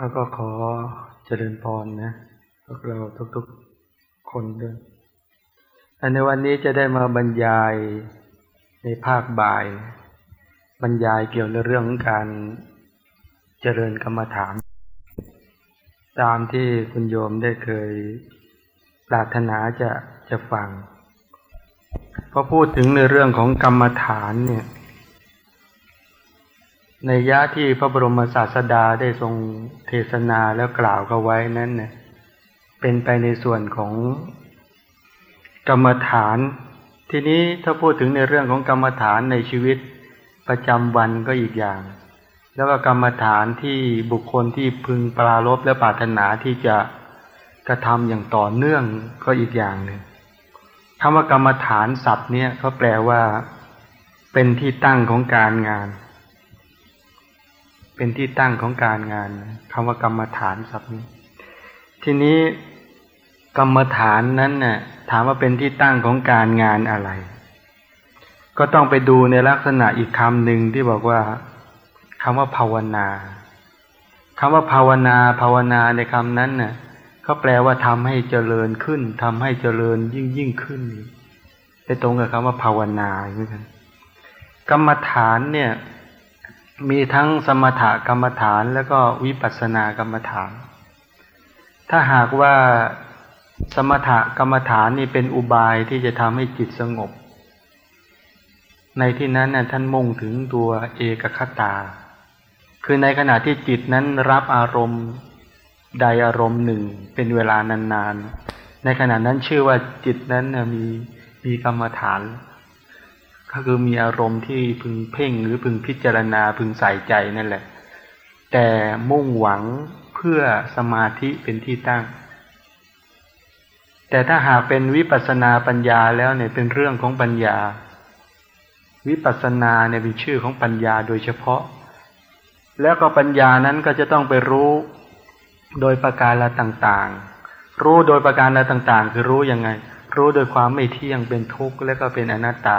แล้วก็ขอเจริญพรนะพวกเราทุกๆคนด้วยในวันนี้จะได้มาบรรยายในภาคบ่าย บรรยายเกี่ยวในเรื่องของการเจริญกรรมฐาน ตามที่คุณโยมได้เคยปรารถนาจะจะฟังพอพูดถึงในเรื่องของกรรมฐานเนี่ย ในยะที่พระบรมศาสดาได้ทรงเทศนาแล้วกล่าวกันไว้นั้นเนี่ยเป็นไปในส่วนของกรรมฐาน ทีนี้ถ้าพูดถึงในเรื่องของกรรมฐานในชีวิตประจำวันก็อีกอย่าง แล้วก็กรรมฐานที่บุคคลที่พึงปรารบและปรารถนาที่จะกระทำอย่างต่อเนื่องก็อีกอย่างหนึ่งคำว่ากรรมฐานศัพท์เนี่ยเขาแปลว่า เป็นที่ตั้งของการงาน เป็นที่ตั้งของการงานคำว่ากรรมฐานศัพท์นี้ ทีนี้กรรมฐานนั้นน่ะถามว่าเป็นที่ตั้งของการงานอะไร ก็ต้องไปดูในลักษณะอีกคำหนึ่งที่บอกว่าคำว่าภาวนาคำว่าภาวนาภาวนาในคำนั้นน่ะเขาแปลว่าทำให้เจริญขึ้นทำให้เจริญยิ่งยิ่งขึ้นไปตรงกับคำว่าภาวนาเหมือนกันกรรมฐานเนี่ย มีทั้งสมถกรรมฐานแล้วก็วิปัสสนากรรมฐาน ถ้าหากว่าสมถกรรมฐานนี่เป็นอุบายที่จะทำให้จิตสงบ ในที่นั้นน่ะท่านมุ่งถึงตัวเอกคตา คือในขณะที่จิตนั้นรับอารมณ์ใดอารมณ์หนึ่งเป็นเวลานานๆ ในขณะนั้นชื่อว่าจิตนั้นมีมีกรรมฐาน ก็คือมีอารมณ์ที่พึงเพ่งหรือพึงพิจารณาพึงใส่ใจนั่นแหละ แต่มุ่งหวังเพื่อสมาธิเป็นที่ตั้ง แต่ถ้าหากเป็นวิปัสนาปัญญาแล้วเนี่ยเป็นเรื่องของปัญญา วิปัสนาเนี่ยเป็นชื่อของปัญญาโดยเฉพาะ แล้วก็ปัญญานั้นก็จะต้องไปรู้โดยประการละต่างๆ รู้โดยประการละต่างๆ คือรู้ยังไง รู้โดยความไม่เที่ยงเป็นทุกข์และก็เป็นอนัตตา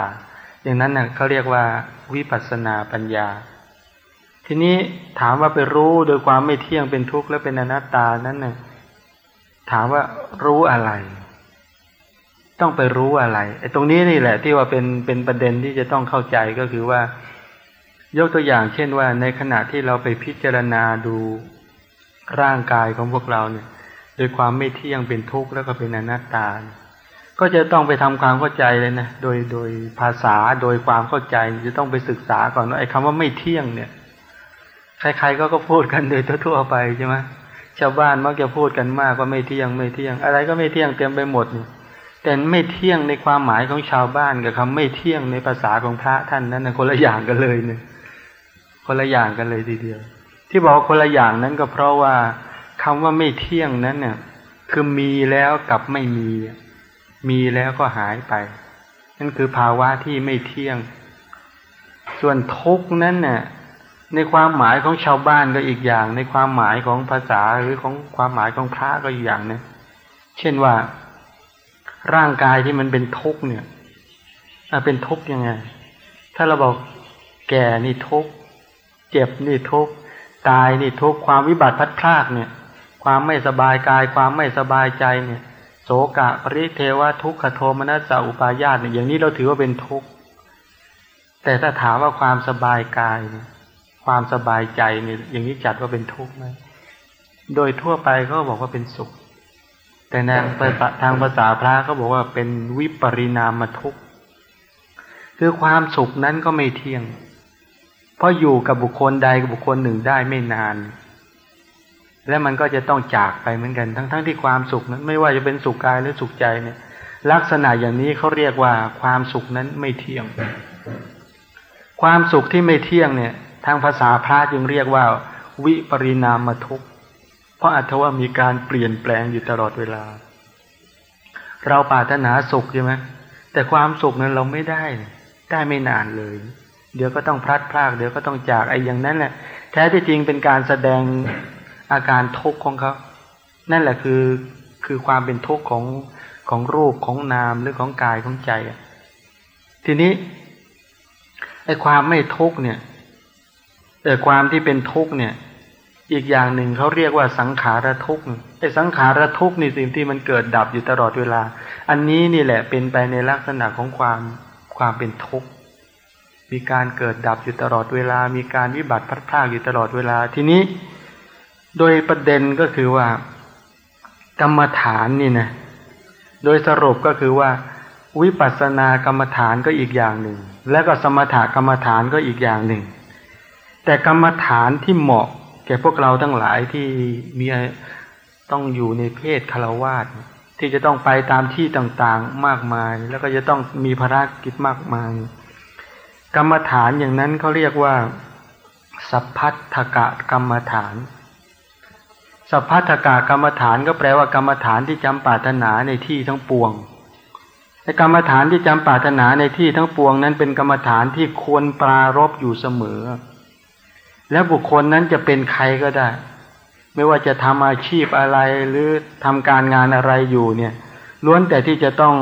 อย่างนั้นน่ะเขาเรียกว่าวิปัสนาปัญญา ทีนี้ถามว่าไปรู้โดยความไม่เที่ยงเป็นทุกข์และเป็นอนัตตานั้นน่ะถามว่ารู้อะไร ต้องไปรู้อะไรไอ้ตรงนี้นี่แหละ ที่ว่าเป็นเป็นประเด็นที่จะต้องเข้าใจก็คือว่า ยกตัวอย่างเช่นว่า ในขณะที่เราไปพิจารณาดูร่างกายของพวกเราเนี่ย โดยความไม่เที่ยงเป็นทุกข์แล้วก็เป็นอนัตตาเก็จะต้องไปทำความเข้าใจเลยนะโดยโดยภาษาโดยความเข้าใจจะต้องไปศึกษาก่อนว่าไอ้คำว่าไม่เที่ยงเนี่ย ใครๆก็ก็พูดกันโดยทั่วๆไปใช่ไหมชาวบ้านมักจะพูดกันมากว่าไม่เที่ยงไม่เที่ยง อะไรก็ไม่เที่ยงเต็มไปหมดแต่ไม่เที่ยงในความหมายของชาวบ้านกับคำไม่เที่ยงในภาษาของพระท่านนั้นนะคนละอย่างกันเลยเนี่ยคนละอย่างกันเลยทีเดียว ที่บอกคนละอย่างนั้นก็เพราะว่าคำว่าไม่เที่ยงนั้นเนี่ยคือมีแล้วกับไม่มี มีแล้วก็หายไป นั่นคือภาวะที่ไม่เที่ยง ส่วนทุกนั้นเนี่ยในความหมายของชาวบ้านก็อีกอย่าง ในความหมายของภาษาหรือของความหมายของพระก็อีกอย่างนึงเช่นว่า ร่างกายที่มันเป็นทุกเนี่ยเป็นทุกยังไง ถ้าเราบอกแก่นี่ทุกเจ็บนี่ทุกตายนี่ทุกความวิบัติพัดพลากเนี่ย ความไม่สบายกาย ความไม่สบายใจเนี่ย โสกะปริเทวะทุกขโทมนัสสอุปายาตเนี่ยอย่างนี้เราถือว่าเป็นทุกข์แต่ถ้าถามว่าความสบายกายเนี่ยความสบายใจเนี่ยอย่างนี้จัดว่าเป็นทุกข์ไหมโดยทั่วไปเขาบอกว่าเป็นสุข แต่ในทางภาษาพระเขาบอกว่าเป็นวิปริณามทุกข์คือความสุขนั้นก็ไม่เที่ยง เพราะอยู่กับบุคคลใดกับบุคคลหนึ่งได้ไม่นาน และมันก็จะต้องจากไปเหมือนกัน ทั้งๆทที่ความสุขนั้นไม่ว่าจะเป็นสุขกายหรือสุขใจเนี่ย ลักษณะอย่างนี้เขาเรียกว่าความสุขนั้นไม่เที่ยง ความสุขที่ไม่เที่ยงเนี่ย ทางภาษาพระจึงเรียกว่า วิปริณามทุกข์เพราะอัตว่ามีการเปลี่ยนแปลงอยู่ตลอดเวลา เราปรารถนาสุขใช่ไหมแต่ความสุขนั้นเราไม่ได้ ได้ไม่นานเลย เดี๋ยวก็ต้องพลัดพราก เดี๋ยวก็ต้องจากไอ้อย่างนั้นแหละแท้ที่จริงเป็นการแสดง อาการทุกข์ของเขานั่นแหละคือคือความเป็นทุกข์ของของรูปของนามหรือของกายของใจอะทีนี้ไอ้ความไม่ทุกข์เนี่ยแต่ความที่เป็นทุกข์เนี่ย อีกอย่างหนึ่งเขาเรียกว่าสังขารทุกข์ไอ้สังขารทุกข์นี่สิ่งที่มันเกิดดับอยู่ตลอดเวลา อันนี้นี่แหละเป็นไปในลักษณะของความความเป็นทุกข์มีการเกิดดับอยู่ตลอดเวลา มีการวิบัติพัดพลาดอยู่ตลอดเวลาทีนี้ โดยประเด็นก็คือว่า กรรมฐานนี่นะโดยสรุปก็คือว่า วิปัสสนากรรมฐานก็อีกอย่างหนึ่ง และก็สมถกรรมฐานก็อีกอย่างหนึ่ง แต่กรรมฐานที่เหมาะ แก่พวกเราทั้งหลายที่มีต้องอยู่ในเพศคารวาสที่จะต้องไปตามที่ต่างๆมากมาย แล้วก็จะต้องมีภารกิจมากมาย กรรมฐานอย่างนั้นเขาเรียกว่า สัพพัทธกะกรรมฐาน สัพพัทธกะกรรมฐานก็แปลว่ากรรมฐานที่จำปาถนาในที่ทั้งปวงในกรรมฐานที่จำปาถนาในที่ทั้งปวงนั้นเป็นกรรมฐานที่ควรปรารบอยู่เสมอ และบุคคลนั้นจะเป็นใครก็ได้ ไม่ว่าจะทำอาชีพอะไรหรือทำการงานอะไรอยู่เนี่ยล้วนแต่ที่จะต้อง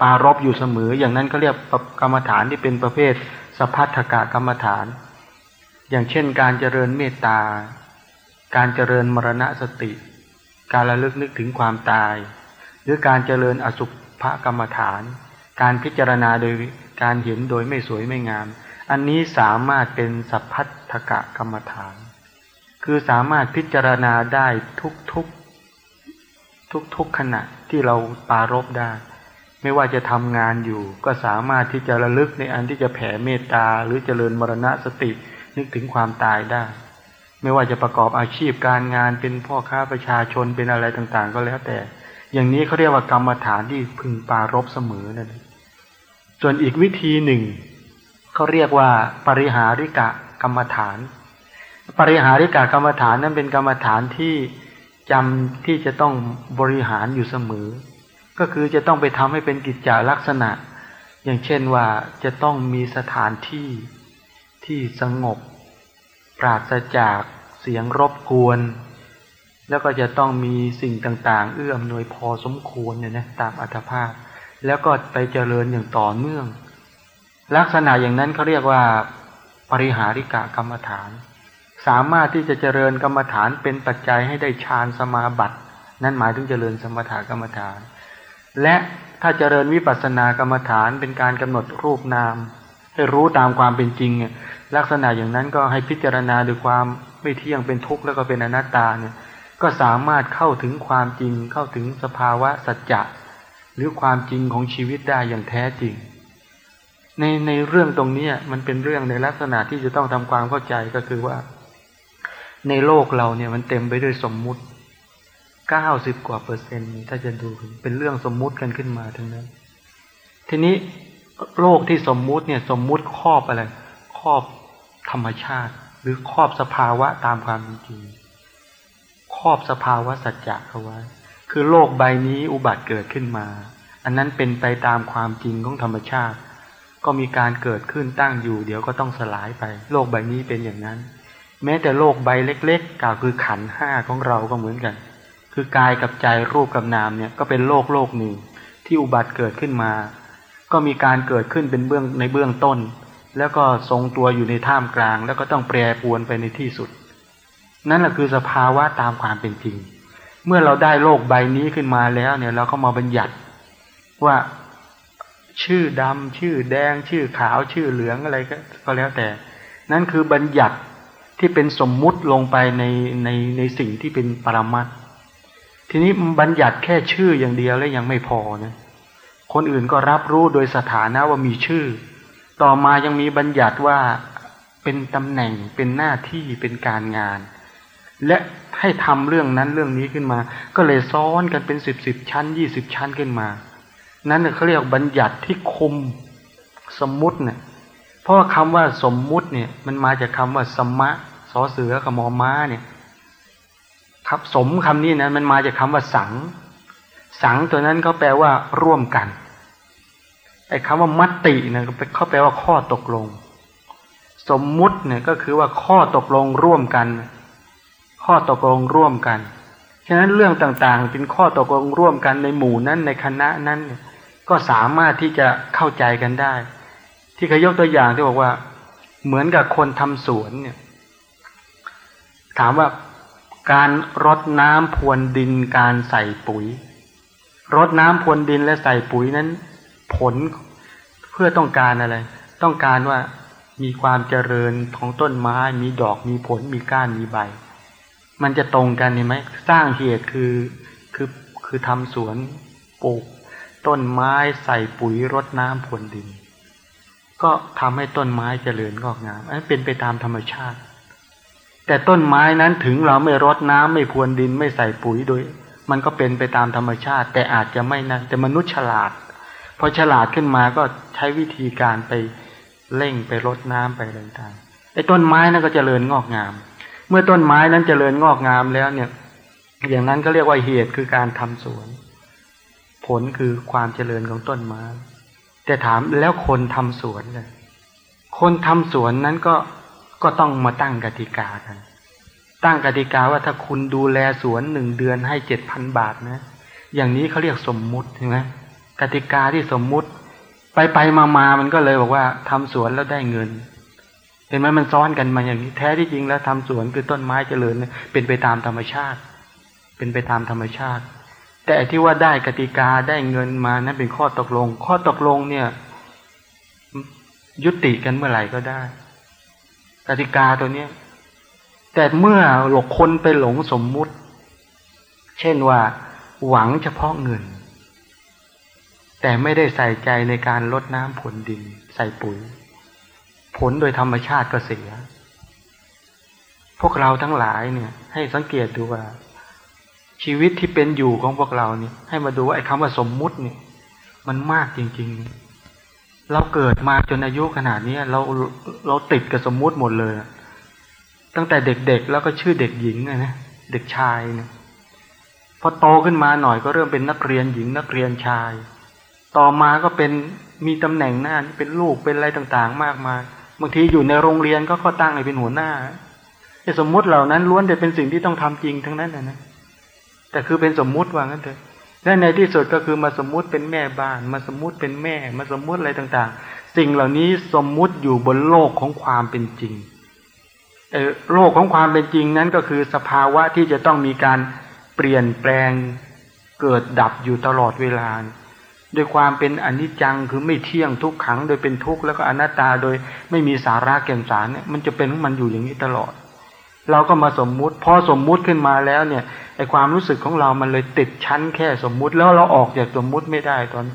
ปารบอยู่เสมอ อย่างนั้นเขาเรียกกรรมฐานที่เป็นประเภทสพัทธกะกรรมฐาน อย่างเช่นการเจริญเมตตา การเจริญมรณะสติ การระลึกนึกถึงความตาย หรือการเจริญอสุภกรรมฐาน การพิจารณาโดยการเห็นโดยไม่สวยไม่งาม อันนี้สามารถเป็นสัพพัทธกะกรรมฐาน คือสามารถพิจารณาได้ทุกทุกทุกทุกขณะที่เราปารบได้ ไม่ว่าจะทำงานอยู่ ก็สามารถที่จะระลึกในอันที่จะแผ่เมตตาหรือเจริญมรณะสตินึกถึงความตายได้ ไม่ว่าจะประกอบอาชีพการงานเป็นพ่อค้าประชาชนเป็นอะไรต่างๆ ก็แล้วแต่ อย่างนี้เขาเรียกว่ากรรมฐานที่พึงปารบเสมอนั่นส่วนอีกวิธีหนึ่งเขาเรียกว่าปริหาริกะกรรมฐาน ปริหาริกะกรรมฐานนั้นเป็นกรรมฐานที่จำที่จะต้องบริหารอยู่เสมอ ก็คือจะต้องไปทำให้เป็นกิจจาลักษณะ อย่างเช่นว่าจะต้องมีสถานที่ที่สงบ ปราศจาก เสียงรบกวน แล้วก็จะต้องมีสิ่งต่างๆ เอื้อมหน่วยพอสมควรเนี่ยนะตามอัตภาพ แล้วก็ไปเจริญอย่างต่อเนื่อง ลักษณะอย่างนั้นเขาเรียกว่า ปริหาริกะกรรมฐาน สามารถที่จะเจริญกรรมฐานเป็นปัจจัยให้ได้ฌานสมาบัตินั่นหมายถึงเจริญสมถกรรมฐาน และถ้าเจริญวิปัสสนากรรมฐานเป็นการกำหนดรูปนาม ให้รู้ตามความเป็นจริง ลักษณะอย่างนั้นก็ให้พิจารณาด้วยความ ไม่เที่ยงเป็นทุกข์แล้วก็เป็นอนัตตาเนี่ย ก็สามารถเข้าถึงความจริงเข้าถึงสภาวะสัจจะหรือความจริงของชีวิตได้อย่างแท้จริง ในในเรื่องตรงนี้มันเป็นเรื่องในลักษณะที่จะต้องทำความเข้าใจก็คือว่า ในโลกเราเนี่ยมันเต็มไปด้วยสมมุติเก้าสิบกว่าเปอร์เซ็นต์ถ้าจะดูเป็นเรื่องสมมุติกันขึ้นมาทั้งนั้น ทีนี้โลกที่สมมุติเนี่ยสมมุติครอบอะไร ครอบธรรมชาติ รือครอบสภาวะตามความจริงครอบสภาวะสัจจะเขาไว้ คือโลกใบนี้อุบัติเกิดขึ้นมา อันนั้นเป็นไปตามความจริงของธรรมชาติ ก็มีการเกิดขึ้นตั้งอยู่ เดี๋ยวก็ต้องสลายไป โลกใบนี้เป็นอย่างนั้น แม้แต่โลกใบเล็กๆกล่าวคือขันห้าของเราก็เหมือนกัน คือกายกับใจรูปกับนามเนี่ยก็เป็นโลกโลกหนึ่งที่อุบัติเกิดขึ้นมา ก็มีการเกิดขึ้นเป็นเบื้องในเบื้องต้น แล้วก็ทรงตัวอยู่ในท่ามกลาง แล้วก็ต้องแปรปวนไปในที่สุด นั่นแหละคือสภาวะตามความเป็นจริง เมื่อเราได้โลกใบนี้ขึ้นมาแล้วเนี่ยเราก็มาบัญญัติว่าชื่อดำชื่อแดง ชื่อขาวชื่อเหลืองอะไรก็แล้วแต่ นั่นคือบัญญัติที่เป็นสมมุติลงไปในในในสิ่งที่เป็นปรมัตทีนี้บัญญัติแค่ชื่ออย่างเดียวแล้วยังไม่พอนะคนอื่นก็รับรู้โดยสถานะว่ามีชื่อ ต่อมายังมีบัญญัติว่าเป็นตำแหน่งเป็นหน้าที่เป็นการงาน และให้ทำเรื่องนั้นเรื่องนี้ขึ้นมา ก็เลยซ้อนกันเป็นสิบสิบชั้นยี่สิบชั้นขึ้นมา นั่นเขาเรียกบัญญัติที่คุมสมมุติเนี่ยเพราะคำว่าสมมุติเนี่ยมันมาจากคาว่าสมะสอเสือกับมอม้าเนี่ยครับสมคำนี้นะมันมาจากคาว่าสัง สังตัวนั้นเขาแปลว่าร่วมกัน ไอ้คำว่ามัตติเนี่ยเขาแปลว่าข้อตกลง สมมุติเนี่ยก็คือว่าข้อตกลงร่วมกัน ข้อตกลงร่วมกันฉะนั้นเรื่องต่างๆ เป็นข้อตกลงร่วมกันในหมู่นั้นในคณะนั้น ก็สามารถที่จะเข้าใจกันได้ ที่เขายกตัวอย่างที่บอกว่า เหมือนกับคนทำสวนเนี่ยถามว่าการรดน้ำพรวนดินการใส่ปุ๋ย รดน้ำพรวนดินและใส่ปุ๋ยนั้น ผลเพื่อต้องการอะไร ต้องการว่ามีความเจริญของต้นไม้ มีดอกมีผลมีก้านมีใบ มันจะตรงกันเห็นไหมสร้างเหตุคือคือคือทำสวนปลูก ต้นไม้ใส่ปุ๋ยรดน้ำพรวนดิน ก็ทำให้ต้นไม้เจริญงอกงามอันเป็นไปตามธรรมชาติ แต่ต้นไม้นั้นถึงเราไม่รดน้ำไม่พรวนดินไม่ใส่ปุ๋ยโดย มันก็เป็นไปตามธรรมชาติ แต่อาจจะไม่นั่นแต่มนุษย์ฉลาด พอฉลาดขึ้นมาก็ใช้วิธีการไปเร่งไปรดน้ำไปอะไรต่างไอ้ต้นไม้นั้นก็เจริญงอกงาม เมื่อต้นไม้นั้นเจริญงอกงามแล้วเนี่ย อย่างนั้นก็เรียกว่าเหตุคือการทำสวน ผลคือความเจริญของต้นไม้ แต่ถามแล้วคนทำสวนเลยคนทำสวนนั้นก็ก็ต้องมาตั้งกติกากัน ตั้งกติกาว่าถ้าคุณดูแลสวนหนึ่งเดือนให้เจ็ดพันบาทนะ อย่างนี้เขาเรียกสมมุติใช่ไหม กติกาที่สมมุติ ไปไปมามามันก็เลยบอกว่าทำสวนแล้วได้เงิน เห็นไหมมันซ้อนกันมาอย่างนี้แท้ที่จริงแล้วทำสวนคือต้นไม้เจริญเป็นไปตามธรรมชาติ เป็นไปตามธรรมชาติ แต่ที่ว่าได้กติกาได้เงินมานั้นเป็นข้อตกลง ข้อตกลงเนี่ย ยุติกันเมื่อไหร่ก็ได้ กติกาตัวเนี้ยแต่เมื่อหลกคนไปหลงสมมุติ เช่นว่าหวังเฉพาะเงิน แต่ไม่ได้ใส่ใจในการลดน้ำผลดิน ใส่ปุ๋ย ผลโดยธรรมชาติก็เสีย พวกเราทั้งหลายเนี่ย ให้สังเกตดูว่า ชีวิตที่เป็นอยู่ของพวกเราเนี่ย ให้มาดูว่าไอ้คำว่าสมมุติเนี่ย มันมากจริง ๆ เราเกิดมาจนอายุขนาดนี้เราเราติดกับสมมุติหมดเลยตั้งแต่เด็กๆแล้วก็ชื่อเด็กหญิงนะเด็กชายเนี่ยพอโตขึ้นมาหน่อยก็เริ่มเป็นนักเรียนหญิงนักเรียนชาย ต่อมาก็เป็นมีตำแหน่งหน้าเป็นลูกเป็นอะไรต่างๆ มากมายบางทีอยู่ในโรงเรียนก็เขาตั้งให้เป็นหัวหน้าไอ้สมมุติเหล่านั้นล้วนแต่เป็นสิ่งที่ต้องทำจริงทั้งนั้นนะนะแต่คือเป็นสมมุติว่างั้นเถอะและในที่สุดก็คือมาสมมุติเป็นแม่บ้าน มาสมมุติเป็นแม่ มาสมมุติอะไรต่างๆ สิ่งเหล่านี้สมมุติอยู่บนโลกของความเป็นจริงโลกของความเป็นจริงนั้นก็คือสภาวะที่จะต้องมีการเปลี่ยนแปลงเกิดดับอยู่ตลอดเวลา ด้วยความเป็นอนิจจังคือไม่เที่ยงทุกขัง โดยเป็นทุกข์แล้วก็อนัตตาโดยไม่มีสาระแก่นสารเนี่ยมันจะเป็นของมันอยู่อย่างนี้ตลอด เราก็มาสมมุติพอสมมุติขึ้นมาแล้วเนี่ยไอความรู้สึกของเรามันเลยติดชั้นแค่สมมุติแล้วเราออกจากสมมุติไม่ได้ตอน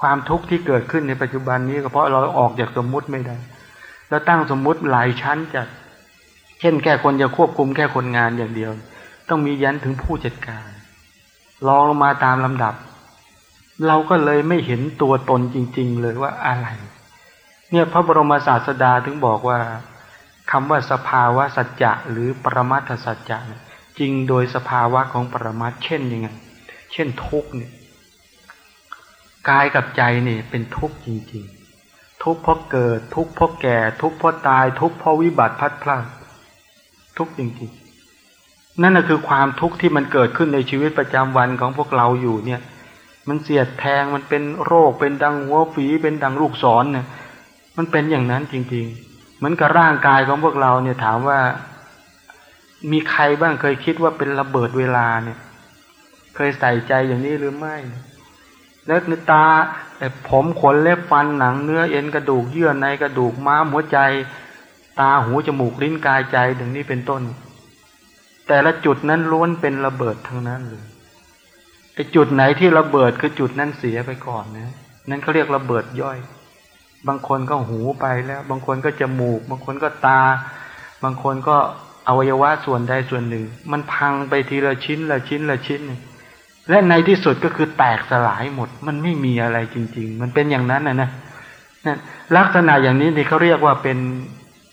ความทุกข์ที่เกิดขึ้นในปัจจุบันนี้ก็เพราะเราออกจากสมมุติไม่ได้ แล้วตั้งสมมุติหลายชั้นจากเช่นแค่คนจะควบคุมแค่คนงานอย่างเดียว ต้องมียันถึงผู้จัดการลองลงมาตามลำดับ เราก็เลยไม่เห็นตัวตนจริง ๆ เลยว่าอะไร เนี่ยพระบรมศาสดาถึงบอกว่าคำว่าสภาวะสัจจะหรือปรมัตถสัจจะจริงโดยสภาวะของปรมัตเช่นยังไง เช่นทุกเนี่ยกายกับใจนี่เป็นทุกข์จริงๆ ทุกข์เพราะเกิด ทุกข์เพราะแก่ ทุกข์เพราะตาย ทุกข์เพราะวิบัติพัดพลาดทุกข์จริงๆ นั่นคือความทุกข์ที่มันเกิดขึ้นในชีวิตประจำวันของพวกเราอยู่เนี่ย มันเสียดแทงมันเป็นโรคเป็นดังหัวฝีเป็นดังลูกศรเนี่ย มันเป็นอย่างนั้นจริง ๆ เหมือนกับร่างกายของพวกเราเนี่ยถามว่า มีใครบ้างเคยคิดว่าเป็นระเบิดเวลาเนี่ย เคยใส่ใจอย่างนี้หรือไม่แล้วนตาผมขนเล็บฟันหนังเนื้อเอ็นกระดูกเยื่อในกระดูกม้ามหัวใจ ตาหูจมูกลิ้นกายใจดังนี้เป็นต้น แต่ละจุดนั้นล้วนเป็นระเบิดทั้งนั้นเลย จุดไหนที่ระเบิดคือจุดนั้นเสียไปก่อนนะนั่นเขาเรียกระเบิดย่อย บางคนก็หูไปแล้ว บางคนก็จมูก บางคนก็ตา บางคนก็อวัยวะส่วนใดส่วนหนึ่ง มันพังไปทีละชิ้นละชิ้นละชิ้น และในที่สุดก็คือแตกสลายหมด มันไม่มีอะไรจริง ๆ มันเป็นอย่างนั้นนะนะนลักษณะอย่างนี้ที่เขาเรียกว่าเป็น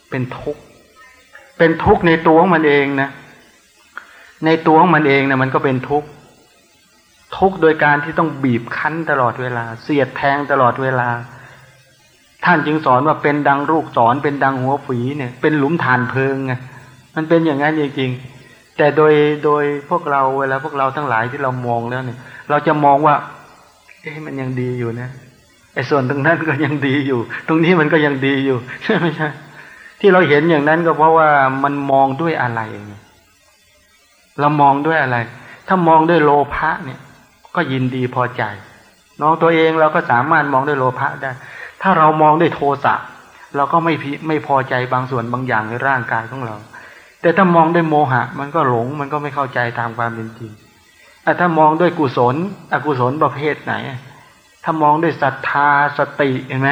เป็นทุกข์เป็นทุกข์ในตัวของมันเองนะ ในตัวของมันเองนะมันก็เป็นทุกข์ ทุกโดยการที่ต้องบีบคั้นตลอดเวลา เสียดแทงตลอดเวลา ท่านจึงสอนว่าเป็นดังลูกศรเป็นดังหัวฝีเนี่ย เป็นหลุมฐานเพลิงไงมันเป็นอย่างนั้นจริงๆแต่โดยโดยพวกเราเวลาพวกเราทั้งหลายที่เรามองแล้วเนี่ย เราจะมองว่าเอ๊ะมันยังดีอยู่นะไอ้ส่วนตรงนั้นก็ยังดีอยู่ ตรงนี้มันก็ยังดีอยู่ใช่ไหมใช่ที่เราเห็นอย่างนั้นก็เพราะว่ามันมองด้วยอะไรเรามองด้วยอะไร ถ้ามองด้วยโลภะเนี่ย ก็ยินดีพอใจน้องตัวเองเราก็สามารถมองด้วยโลภะได้ ถ้าเรามองด้วยโทสะเราก็ไม่ไม่พอใจบางส่วนบางอย่างในร่างกายของเรา แต่ถ้ามองด้วยโมหะ มันก็หลงมันก็ไม่เข้าใจตามความเป็นจริงแต่ถ้ามองด้วยกุศล อกุศลประเภทไหน ถ้ามองด้วยศรัทธาสติเห็นไหม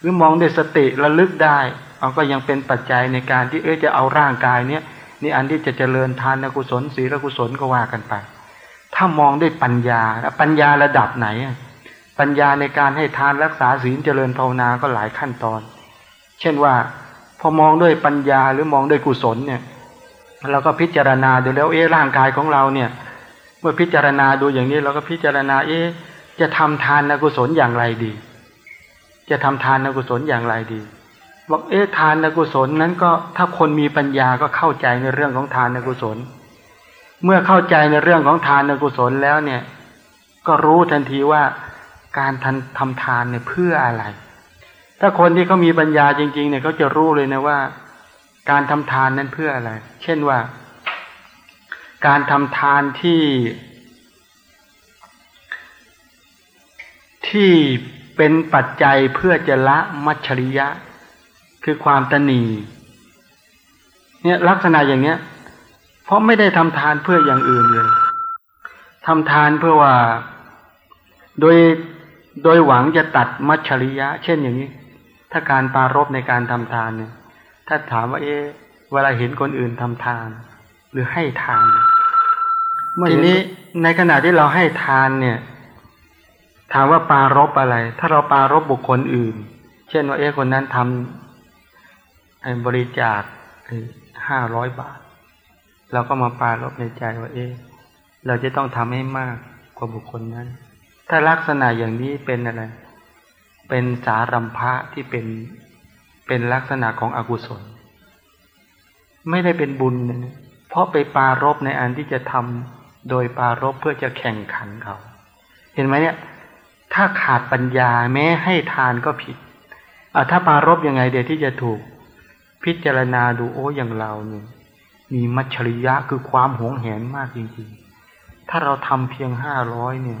หรือมองด้วยสติระลึกได้มันก็ยังเป็นปัจจัยในการที่เอ๊จะเอาร่างกายเนี้ยนี่อันที่จะเจริญทานอกุศลศีลกุศลก็ว่ากันไป ถ้ามองด้วยปัญญาปัญญาระดับไหน ปัญญาในการให้ทานรักษาศีลเจริญภาวนาก็หลายขั้นตอน เช่นว่าพอมองด้วยปัญญาหรือมองด้วยกุศลเนี่ยเราก็พิจารณาดูแล้วเอ๊ร่างกายของเราเนี่ย เมื่อพิจารณาดูอย่างนี้เราก็พิจารณาเอ๊จะทำทานกุศลอย่างไรดี จะทำทานกุศลอย่างไรดีบอกเอ๊ะทานกุศลนั้นก็ถ้าคนมีปัญญาก็เข้าใจในเรื่องของทานกุศล เมื่อเข้าใจในเรื่องของทานกุศลแล้วเนี่ย ก็รู้ทันทีว่าการทำทำทานเนี่ยเพื่ออะไร ถ้าคนที่เขามีปัญญาจริง ๆ เนี่ยเขาจะรู้เลยนะว่า การทำทานนั้นเพื่ออะไร เช่นว่า การทำทานที่ ที่เป็นปัจจัยเพื่อจะละมัชชริยะ คือความตนีเนี่ยลักษณะอย่างเนี้ย เพราะไม่ได้ทำทานเพื่ออย่างอื่นเลยทำทานเพื่อว่า โดยโดยหวังจะตัดมัชชริยะ เช่นอย่างนี้ ถ้าการปารบในการทำทานเนี่ย ถ้าถามว่า เอ๊ะเวลาเห็นคนอื่นทำทาน หรือให้ทานทีนี้ในขณะที่เราให้ทานเนี่ย ถามว่าปารบอะไร ถ้าเราปารบบุคคลอื่น เช่นว่าเอ๊ะคนนั้นทำบริจาคห้าร้อยบาท เราก็มาปาลบในใจว่าเอ๊เราจะต้องทำให้มากกว่าบุคคลนั้น ถ้าลักษณะอย่างนี้เป็นอะไร เป็นสารัมภะที่เป็นเป็นลักษณะของอกุศล ไม่ได้เป็นบุญนะเพราะไปปารบในอันที่จะทำโดยปารบเพื่อจะแข่งขันเขา เห็นไหมเนี่ย ถ้าขาดปัญญาแม้ให้ทานก็ผิดอ่าถ้าปารบยังไงเดี๋ยวที่จะถูกพิจารณาดูโอ้อย่างเราเนี่ย มีมัจฉริยะคือความหวงแหนมากจริงๆ ถ้าเราทำเพียงห้าร้อยเนี่ย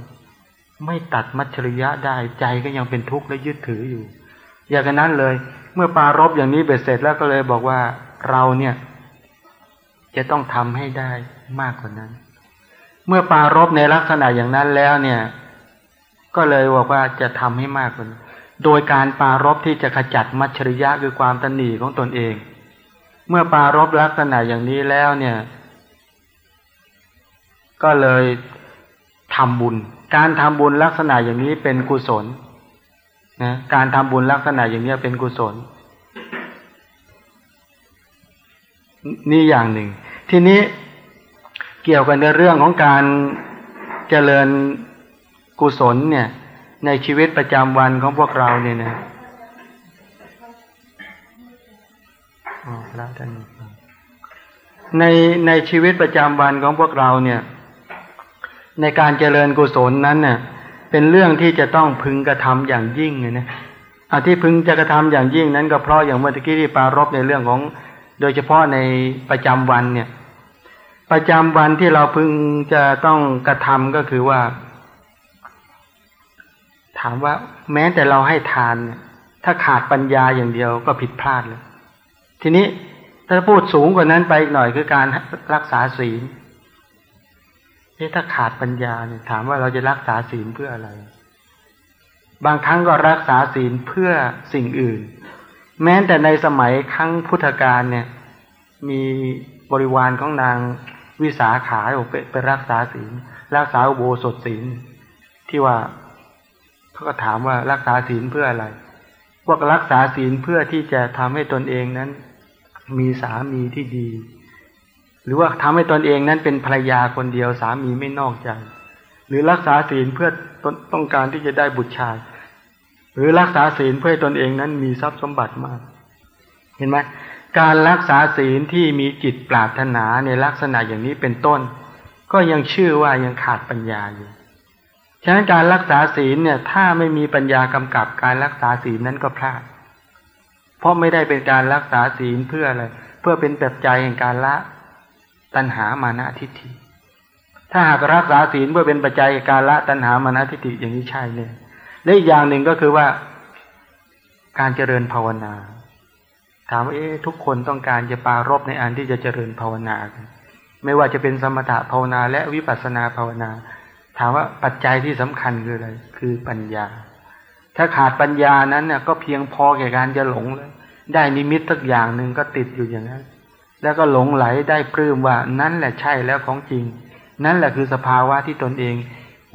ไม่ตัดมัจฉริยะได้ใจก็ยังเป็นทุกข์และยึดถืออยู่ อย่างนั้นเลย เมื่อปารบอย่างนี้เบ็ดเสร็จแล้วก็เลยบอกว่าเราเนี่ย จะต้องทำให้ได้มากกว่านั้น เมื่อปารบในลักษณะอย่างนั้นแล้วเนี่ย ก็เลยบอกว่าจะทำให้มากกว่านั้นโดยการปารบที่จะขจัดมัจฉริยะคือความตนหนีของตนเอง เมื่อปารบลักษณะอย่างนี้แล้วเนี่ย ก็เลยทำบุญ การทำบุญลักษณะอย่างนี้เป็นกุศลนะการทำบุญลักษณะอย่างนี้เป็นกุศล นี่อย่างหนึ่ง ทีนี้เกี่ยวกันในเรื่องของการเจริญกุศลเนี่ย ในชีวิตประจำวันของพวกเราเนี่ยนะ แล้วท่านในในชีวิตประจำวันของพวกเราเนี่ย ในการเจริญกุศลนั้นเนี่ยเป็นเรื่องที่จะต้องพึงกระทำอย่างยิ่งเลยนะอาที่พึงจะกระทำอย่างยิ่งนั้นก็เพราะอย่างเมื่อกี้ที่ปารบในเรื่องของ โดยเฉพาะในประจำวันเนี่ย ประจำวันที่เราพึงจะต้องกระทำก็คือว่า ถามว่าแม้แต่เราให้ทาน ถ้าขาดปัญญาอย่างเดียวก็ผิดพลาดเลย ทีนี้ถ้าพูดสูงกว่านั้นไปอีกหน่อยคือการรักษาศีลนี่ถ้าขาดปัญญาเนี่ยถามว่าเราจะรักษาศีลเพื่ออะไร บางครั้งก็รักษาศีลเพื่อสิ่งอื่น แม้แต่ในสมัยครั้งพุทธกาลเนี่ย มีบริวารของนางวิสาขาไปไปรักษาศีลรักษาอุโบสถศีลที่ว่าเขาก็ถามว่ารักษาศีลเพื่ออะไรพวกรักษาศีลเพื่อที่จะทำให้ตนเองนั้น มีสามีที่ดี หรือว่าทำให้ตนเองนั้นเป็นภรรยาคนเดียวสามีไม่นอกใจ หรือรักษาศีลเพื่อตต้องการที่จะได้บุตรชาย หรือรักษาศีลเพื่อตนเองนั้นมีทรัพย์สมบัติมาก เห็นไหมการรักษาศีลที่มีจิตปรารถนาในลักษณะอย่างนี้เป็นต้น ก็ยังชื่อว่ายังขาดปัญญาอยู่ฉะนั้นการรักษาศีลเนี่ยถ้าไม่มีปัญญากำกับการรักษาศีลนั้นก็พลาด เพราะไม่ได้เป็นการรักษาศีลเพื่ออะไร เพื่อเป็นแบบใจแห่งการละ ตัณหามานะทิฏฐิ ถ้าหากรักษาศีลเพื่อเป็นปัจจัยแห่งการละตัณหามานะทิฏฐิอย่างนี้ใช่เลยและอีกอย่างหนึ่งก็คือว่า การเจริญภาวนา ถามว่าเอ๊ะทุกคนต้องการจะปารบในอันที่จะเจริญภาวนาไม่ว่าจะเป็นสมถะภาวนาและวิปัสสนาภาวนา ถามว่าปัจจัยที่สำคัญคืออะไร คือปัญญา ถ้าขาดปัญญานั้นเนี่ยก็เพียงพอแก่การจะหลงเลยได้นิมิตสักอย่างหนึ่งก็ติดอยู่อย่างนั้น แล้วก็หลงไหลได้ปลื้มว่านั่นแหละใช่แล้วของจริง นั่นแหละคือสภาวะที่ตนเอง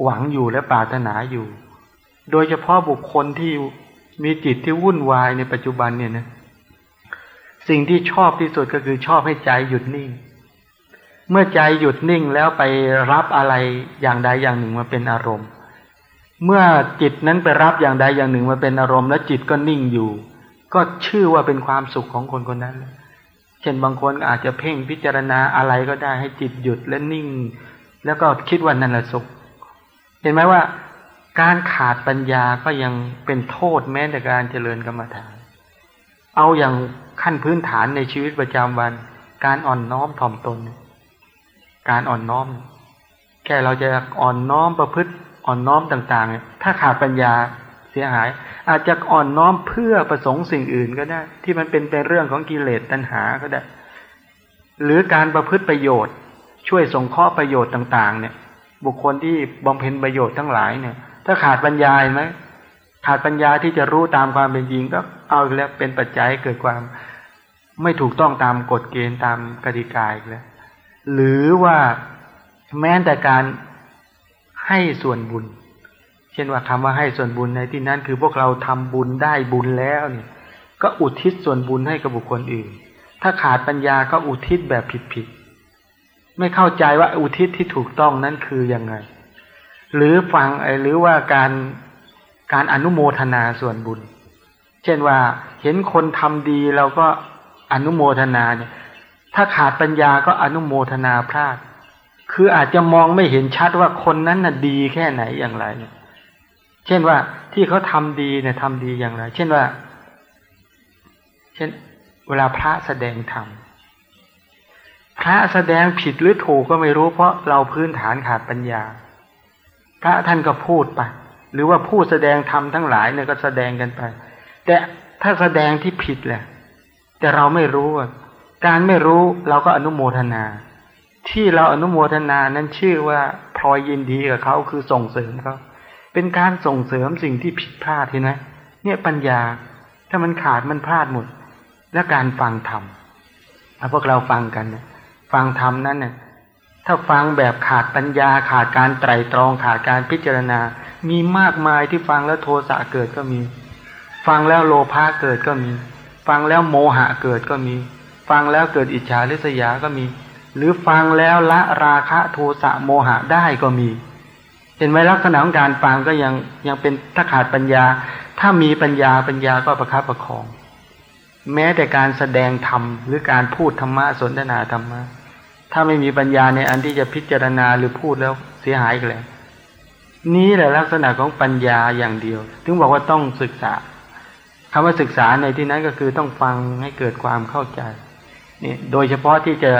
หวังอยู่และปรารถนาอยู่ โดยเฉพาะบุคคลที่มีจิตที่วุ่นวายในปัจจุบันเนี่ยนะ สิ่งที่ชอบที่สุดก็คือชอบให้ใจหยุดนิ่ง เมื่อใจหยุดนิ่งแล้วไปรับอะไรอย่างใดอย่างหนึ่งมาเป็นอารมณ์ เมื่อจิตนั้นไปรับอย่างใดอย่างหนึ่งมาเป็นอารมณ์แล้วจิตก็นิ่งอยู่ ก็ชื่อว่าเป็นความสุขของคนคนนั้น เช่นบางคนอาจจะเพ่งพิจารณาอะไรก็ได้ให้จิตหยุดและนิ่ง แล้วก็คิดว่านั่นแหละสุข เห็นไหมว่า การขาดปัญญาก็ยังเป็นโทษแม้แต่การเจริญกรรมฐาน เอาอย่างขั้นพื้นฐานในชีวิตประจำวัน การอ่อนน้อมถ่อมตน การอ่อนน้อม แค่เราจะอ่อนน้อมประพฤติ อ่อนน้อมต่างๆถ้าขาดปัญญาเสียหาย อาจจะอ่อนน้อมเพื่อประสงค์สิ่งอื่นก็ได้ ที่มันเป็นเป็นเรื่องของกิเลสตัณหาก็ได้ หรือการประพฤติประโยชน์ ช่วยส่งข้อประโยชน์ต่าง ๆ เนี่ย บุคคลที่บำเพ็ญประโยชน์ทั้งหลายเนี่ย ถ้าขาดปัญญาไหมขาดปัญญาที่จะรู้ตามความเป็นจริงก็เอาแล้วเป็นปัจจัยเกิดความไม่ถูกต้องตามกฎเกณฑ์ตามกติกาอีกแล้วหรือว่าแม้แต่การ ให้ส่วนบุญ เช่นว่าคำว่าให้ส่วนบุญในที่นั้นคือพวกเราทำบุญได้บุญแล้วเนี่ย ก็อุทิศส่วนบุญให้กับบุคคลอื่น ถ้าขาดปัญญาก็อุทิศแบบผิดๆ ไม่เข้าใจว่าอุทิศที่ถูกต้องนั้นคือยังไง หรือฟังหรือว่าการการอนุโมทนาส่วนบุญ เช่นว่าเห็นคนทำดีเราก็อนุโมทนาเนี่ย ถ้าขาดปัญญาก็อนุโมทนาพลาด คืออาจจะมองไม่เห็นชัดว่าคนนั้นน่ะดีแค่ไหนอย่างไรเนี่ยเช่นว่าที่เขาทำดีเนี่ยทำดีอย่างไร เช่นว่า เช่น เวลาพระแสดงธรรมพระแสดงผิดหรือถูกก็ไม่รู้ เพราะเราพื้นฐานขาดปัญญา พระท่านก็พูดไป หรือว่าผู้แสดงธรรมทั้งหลายเนี่ยก็แสดงกันไป แต่ถ้าแสดงที่ผิดแหละ แต่เราไม่รู้ การไม่รู้เราก็อนุโมทนา ที่เราอนุโมทนานั้นชื่อว่าพลอยยินดีกับเขาคือส่งเสริมเขาเป็นการส่งเสริมสิ่งที่ผิดพลาดเห็นไหมเนี่ยปัญญาถ้ามันขาดมันพลาดหมด และการฟังธรรมพวกเราฟังกันเนี่ยฟังธรรมนั้นเนี่ยถ้าฟังแบบขาดปัญญาขาดการไตรตรองขาดการพิจารณา มีมากมายที่ฟังแล้วโทสะเกิดก็มี ฟังแล้วโลภะเกิดก็มี ฟังแล้วโมหะเกิดก็มี ฟังแล้วเกิดอิจฉาริษยาก็มี หรือฟังแล้วละราคะโทสะโมหะได้ก็มี เห็นไหมลักษณะของการฟังก็ยังยังเป็นถ้าขาดปัญญา ถ้ามีปัญญาปัญญาก็ประคับประคอง แม้แต่การแสดงธรรมหรือการพูดธรรมะสนทนาธรรมะถ้าไม่มีปัญญาในอันที่จะพิจารณาหรือพูดแล้วเสียหายกันเลยนี้แหละลักษณะของปัญญาอย่างเดียว ถึงบอกว่าต้องศึกษาคำว่าศึกษาในที่นั้นก็คือต้องฟังให้เกิดความเข้าใจนี่โดยเฉพาะที่จะ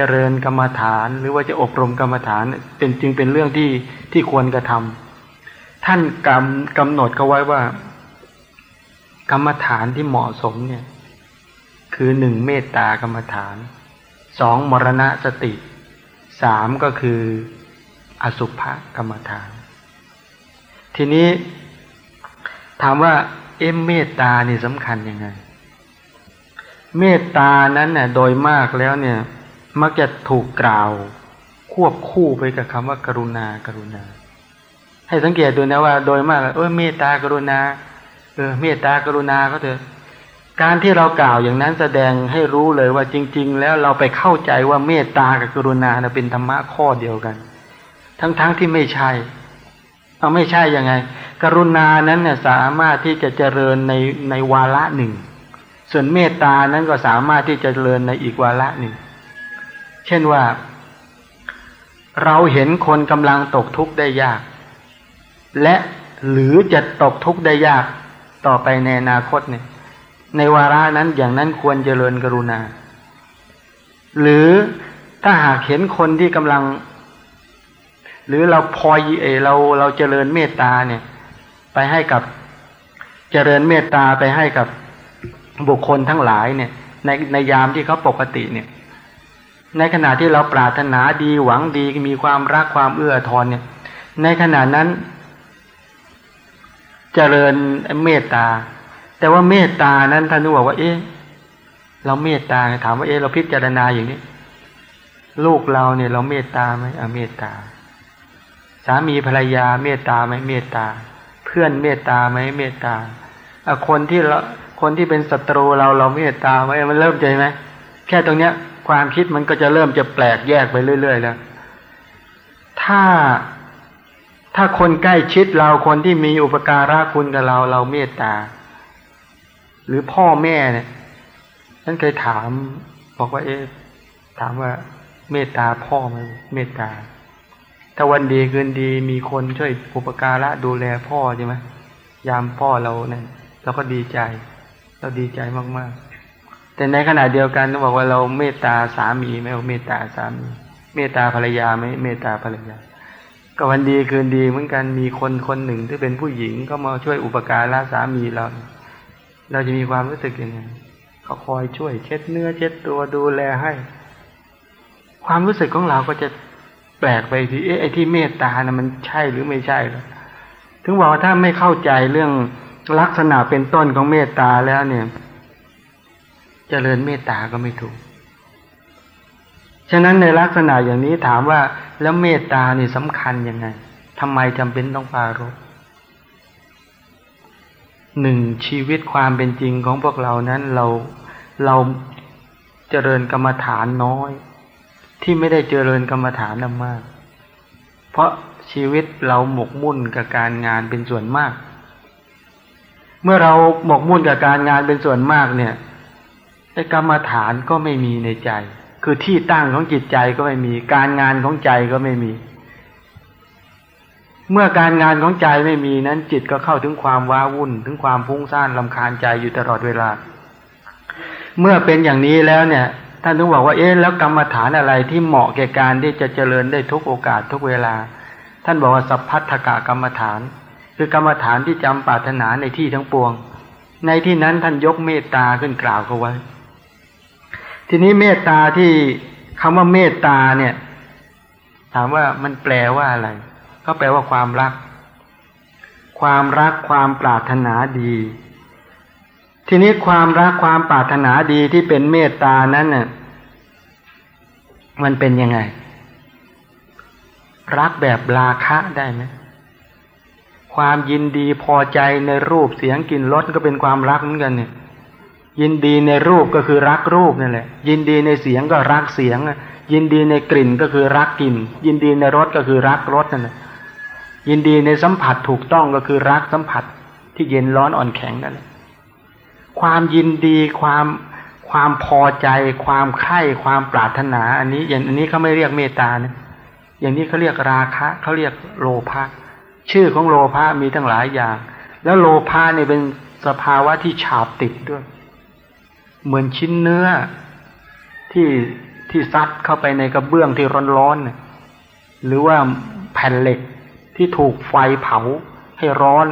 เจริญกรรมฐาน หรือว่าจะอบรมกรรมฐานเป็นจึงเป็นเรื่องที่ที่ควรกระทำท่านกำกำหนดเขาไว้ว่า กรรมฐานที่เหมาะสมเนี่ย คือหนึ่งเมตตากรรมฐานสองมรณะสติสามก็คืออสุภกรรมฐาน ทีนี้ถามว่าเอ็มเมตตานี่สำคัญยังไง เมตตานั้นเนี่ยโดยมากแล้วเนี่ย มักจะถูกกล่าว ควบคู่ไปกับคำว่ากรุณากรุณา ให้สังเกตดูนะว่า โดยมากเออเมตตากรุณา เออ เมตตากรุณาก็เถอะการที่เรากล่าวอย่างนั้นแสดงให้รู้เลยว่าจริง ๆ แล้วเราไปเข้าใจว่าเมตตากับกรุณาเป็นธรรมะข้อเดียวกัน ทั้งๆทที่ไม่ใช่ เอาไม่ใช่ยังไง กรุณานั้นเนี่ยสามารถที่จะเจริญในในวาระหนึ่ง ส่วนเมตตานั้นก็สามารถที่จะเจริญในอีกวาระหนึ่ง เช่นว่า เราเห็นคนกำลังตกทุกข์ได้ยาก และหรือจะตกทุกข์ได้ยากต่อไปในอนาคตเนี่ย ในวาระนั้นอย่างนั้นควรเจริญกรุณา หรือถ้าหากเห็นคนที่กำลัง หรือเราพอยเอเราเราเจริญเมตตาเนี่ย ไปให้กับเจริญเมตตาไปให้กับบุคคลทั้งหลายเนี่ย ในในยามที่เขาปกติเนี่ย ในขณะที่เราปรารถนาดีหวังดีมีความรักความเอื้อทอนเนี่ย ในขณะนั้นเจริญเมตตา แต่ว่าเมตตานั้นท่านนึกบอกว่า เอ๊ะเราเมตตาถามว่าเอ๊ะเราพิจารณาอย่างนี้ลูกเราเนี่ย เราเมตตาไหมอะเมตตา สามีภรรยาเมตตาไหมเมตตา เพื่อนเมตตาไหมเมตตาคนที่เราคนที่เป็นศัตรูเราเราเมตตาไหมมันเริ่มใจไหมแค่ตรงเนี้ย ความคิดมันก็จะเริ่มจะแปลกแยกไปเรื่อย ๆ แล้ว ถ้าถ้าคนใกล้ชิดเราคนที่มีอุปการะคุณกับเราเราเมตตา หรือพ่อแม่เนี่ยฉันเคยถาม บอกว่าเอ๊ะถามว่า เมตตาพ่อไหมเมตตาถ้าวันดีคืนดีมีคนช่วยอุปการะดูแลพ่อใช่ไหมยามพ่อเราเนี่ยเราก็ดีใจ เราดีใจมากๆ แต่ในขณะเดียวกันต้องบอกว่าเราเมตตาสามีไหมเมตตาสามี เมตตาภรรยาไหมเมตตาภรรยา ก็วันดีคืนดีเหมือนกันมีคนคนหนึ่งที่เป็นผู้หญิงก็มาช่วยอุปการะสามีเรา เราจะมีความรู้สึกยังไงเขาคอยช่วยเช็ดเนื้อเช็ดตัวดูแลให้ ความรู้สึกของเราก็จะแปลกไปทีเอ๊ะไอ้ที่เมตตานะมันใช่หรือไม่ใช่ล้วถึงบอกว่าถ้าไม่เข้าใจเรื่องลักษณะเป็นต้นของเมตตาแล้วเนี่ย เจริญเมตตาก็ไม่ถูก ฉะนั้นในลักษณะอย่างนี้ถามว่าแล้วเมตตานี่สำคัญยังไงทำไมจำเป็นต้องปารบหนึ่งชีวิตความเป็นจริงของพวกเรานั้นเราเราเจริญกรรมฐานน้อย ที่ไม่ได้เจริญกรรมฐานมาก เพราะชีวิตเราหมกมุ่นกับการงานเป็นส่วนมาก เมื่อเราหมกมุ่นกับการงานเป็นส่วนมากเนี่ย ไอ้กรรมฐานก็ไม่มีในใจ คือที่ตั้งของจิตใจก็ไม่มี การงานของใจก็ไม่มี เมื่อการงานของใจไม่มีนั้นจิตก็เข้าถึงความว้าวุ่น ถึงความพุ่งซ่านลำคาญใจอยู่ตลอดเวลา เมื่อเป็นอย่างนี้แล้วเนี่ยท่านต้องบอกว่าเอ๊ะแล้วกรรมฐานอะไรที่เหมาะแก่การที่จะเจริญได้ทุกโอกาสทุกเวลา ท่านบอกว่าสัพพัทธกะกรรมฐาน คือกรรมฐานที่จำปรารถนาในที่ทั้งปวง ในที่นั้นท่านยกเมตตาขึ้นกล่าวเขาไว้ ทีนี้เมตตาที่คำว่าเมตตาเนี่ย ถามว่ามันแปลว่าอะไร ก็แปลว่าความรัก ความรักความปรารถนาดี ทีนี้ความรักความปรารถนาดีที่เป็นเมตตานั้นน่ะมันเป็นยังไง รักแบบราคะได้ไหมความยินดีพอใจในรูปเสียงกลิ่นรสก็เป็นความรักเหมือนกันเนี่ย ยินดีในรูปก็คือรักรูปนั่นแหละ ยินดีในเสียงก็รักเสียง ยินดีในกลิ่นก็คือรักกลิ่น ยินดีในรสก็คือรักรสนั่นแหละ ยินดีในสัมผัสถูกต้องก็คือรักสัมผัสที่เย็นร้อนอ่อนแข็งนั่นแหละ ความยินดีความความพอใจ ความใคร่ความปรารถนา อันนี้ อย่างอันนี้เขาไม่เรียกเมตานะอย่างนี้เขาเรียกราคะเขาเรียกโลภะชื่อของโลภะมีทั้งหลายอย่าง แล้วโลภะนี่เป็นสภาวะที่ฉาบติดด้วย เหมือนชิ้นเนื้อที่ที่ซัดเข้าไปในกระเบื้องที่ร้อนๆหรือว่าแผ่นเหล็กที่ถูกไฟเผาให้ร้อน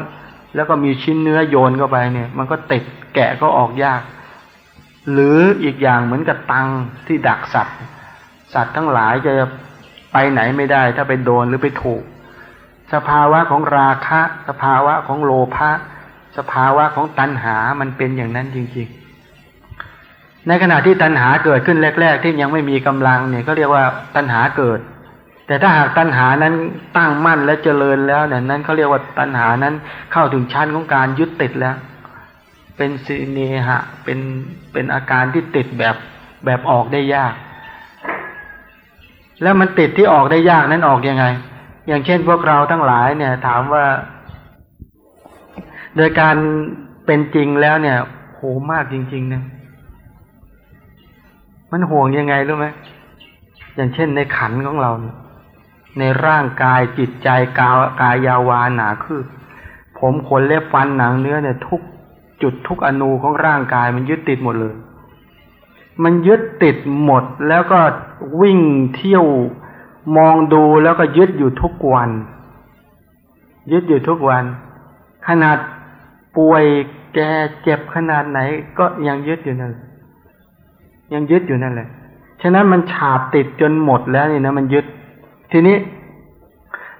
แล้วก็มีชิ้นเนื้อโยนเข้าไปเนี่ย มันก็ติดแกะก็ออกยาก หรืออีกอย่างเหมือนกับตังที่ดักสัตว์ สัตว์ทั้งหลายจะไปไหนไม่ได้ ถ้าไปโดนหรือไปถูก สภาวะของราคะ สภาวะของโลภะสภาวะของตัณหามันเป็นอย่างนั้นจริง ๆ ในขณะที่ตัณหาเกิดขึ้นแรก ๆ ที่ยังไม่มีกำลังเนี่ยก็เรียกว่าตัณหาเกิด แต่ถ้าหากตัณหานั้นตั้งมั่นและเจริญแล้วเนี่ยนั้นเขาเรียกว่าตัณหานั้นเข้าถึงชั้นของการยึดติดแล้ว เป็นสีเนหะเป็นเป็นอาการที่ติดแบบแบบออกได้ยาก แล้วมันติดที่ออกได้ยากนั้นออกยังไง อย่างเช่นพวกเราทั้งหลายเนี่ย ถามว่า โดยการเป็นจริงแล้วเนี่ยโหมากจริงๆนะ มันห่วงยังไงรู้ไหมอย่างเช่นในขันของเรา ในร่างกายจิตใจกาวกายยาวาหนาคือ ผมขนเล็บฟันหนังเนื้อเนี่ยทุกจุดทุกอนูของร่างกายมันยึดติดหมดเลย มันยึดติดหมดแล้วก็วิ่งเที่ยวมองดูแล้วก็ยึดอยู่ทุกวัน ยึดอยู่ทุกวัน ขนาดป่วยแกเจ็บขนาดไหนก็ยังยึดอยู่นั่น ยังยึดอยู่นั่นแหละฉะนั้นมันฉาบติดจนหมดแล้วนี่นะมันยึด ทีนี้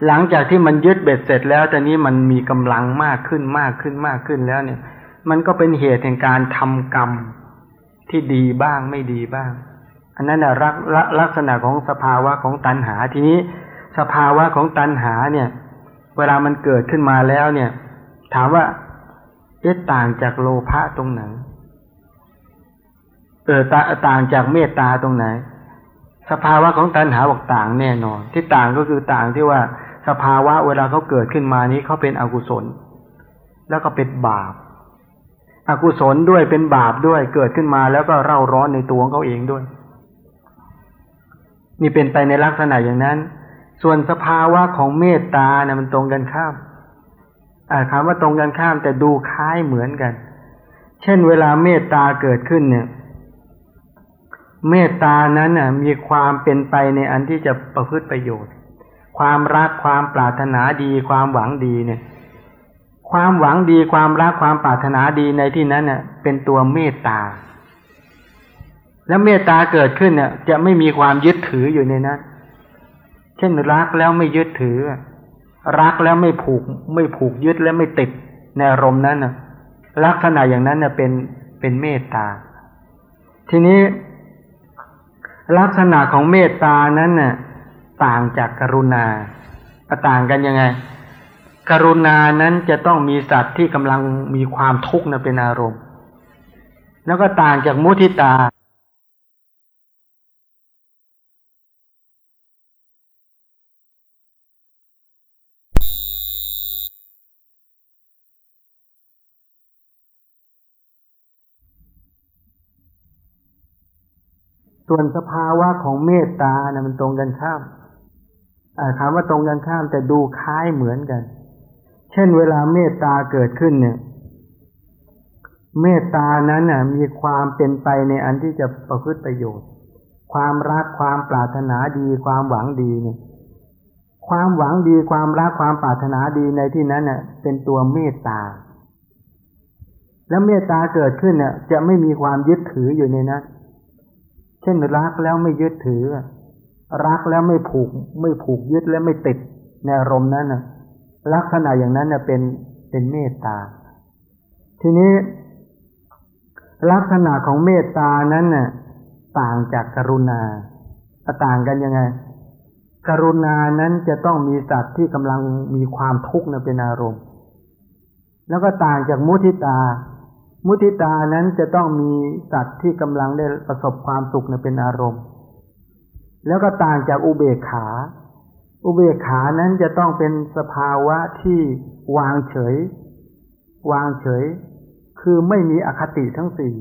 หลังจากที่มันยึดเบ็ดเสร็จแล้วแต่นี้มันมีกำลังมากขึ้นมากขึ้นมากขึ้นแล้วเนี่ย มันก็เป็นเหตุแห่งการทำกรรมที่ดีบ้างไม่ดีบ้าง อันนั้นนะลักลักษณะของสภาวะของตัณหาทีนี้สภาวะของตัณหาเนี่ย เวลามันเกิดขึ้นมาแล้วเนี่ย ถามว่าเอ๊ะต่างจากโลภะตรงไหน เออต่างจากเมตตาตรงไหน สภาวะของตัณหาบอกต่างแน่นอน ที่ต่างก็คือต่างที่ว่าสภาวะเวลาเขาเกิดขึ้นมานี้เขาเป็นอกุศล แล้วก็เป็นบาป อกุศลด้วยเป็นบาปด้วยเกิดขึ้นมาแล้วก็เร่าร้อนในตัวของเขาเองด้วย นี่เป็นไปในลักษณะอย่างนั้น ส่วนสภาวะของเมตตาเนี่ยมันตรงกันข้ามอาคำว่าตรงกันข้ามแต่ดูคล้ายเหมือนกัน เช่นเวลาเมตตาเกิดขึ้นเนี่ย เมตตานั้นน่ะมีความเป็นไปในอันที่จะประพฤติประโยชน์ ความรักความปรารถนาดีความหวังดีเนี่ย ความหวังดีความรักความปรารถนาดีในที่นั้นน่ะเป็นตัวเมตตา แล้วเมตตาเกิดขึ้นเนี่ยจะไม่มีความยึดถืออยู่ในนั้นเช่นรักแล้วไม่ยึดถือ รักแล้วไม่ผูกไม่ผูกยึดและไม่ติดในอารมณ์นั้นน่ะลักษณะอย่างนั้นน่ะเป็นเป็นเมตตา ทีนี้ ลักษณะของเมตตานั้นน่ะต่างจากกรุณาต่างกันยังไง กรุณานั้นจะต้องมีสัตว์ที่กำลังมีความทุกข์นะเป็นอารมณ์ แล้วก็ต่างจากมุทิตา ส่วนสภาวะของเมตตาเนี่ยมันตรงกันข้ามคำว่าตรงกันข้ามแต่ดูคล้ายเหมือนกัน เช่นเวลาเมตตาเกิดขึ้นเนี่ย เมตตานั้นน่ะ มีความเป็นไปในอันที่จะประพฤติประโยชน์ ความรักความปรารถนาดีความหวังดีเนี่ย ความหวังดีความรักความปรารถนาดีในที่นั้นน่ะ เป็นตัวเมตตา แล้วเมตตาเกิดขึ้นเนี่ยจะไม่มีความยึดถืออยู่ในนั้น ช่นรักแล้วไม่ยึดถือ รักแล้วไม่ผูก ไม่ผูกยึดและไม่ติดในอารมณ์นั้นนะลักษณะอย่างนั้นเน่ยเป็นเป็นเมตตา ทีนี้ ลักษณะของเมตตานั้นน่ะต่างจากกรุณาต่างกันยังไง กรุณานั้นจะต้องมีสัตว์ที่กำลังมีความทุกข์เป็นอารมณ์ แล้วก็ต่างจากมุทิตา มุทิตานั้นจะต้องมีสัตว์ที่กำลังได้ประสบความสุขเป็นอารมณ์ แล้วก็ต่างจากอุเบกขา อุเบกขานั้นจะต้องเป็นสภาวะที่วางเฉย วางเฉย คือไม่มีอคติทั้งสี่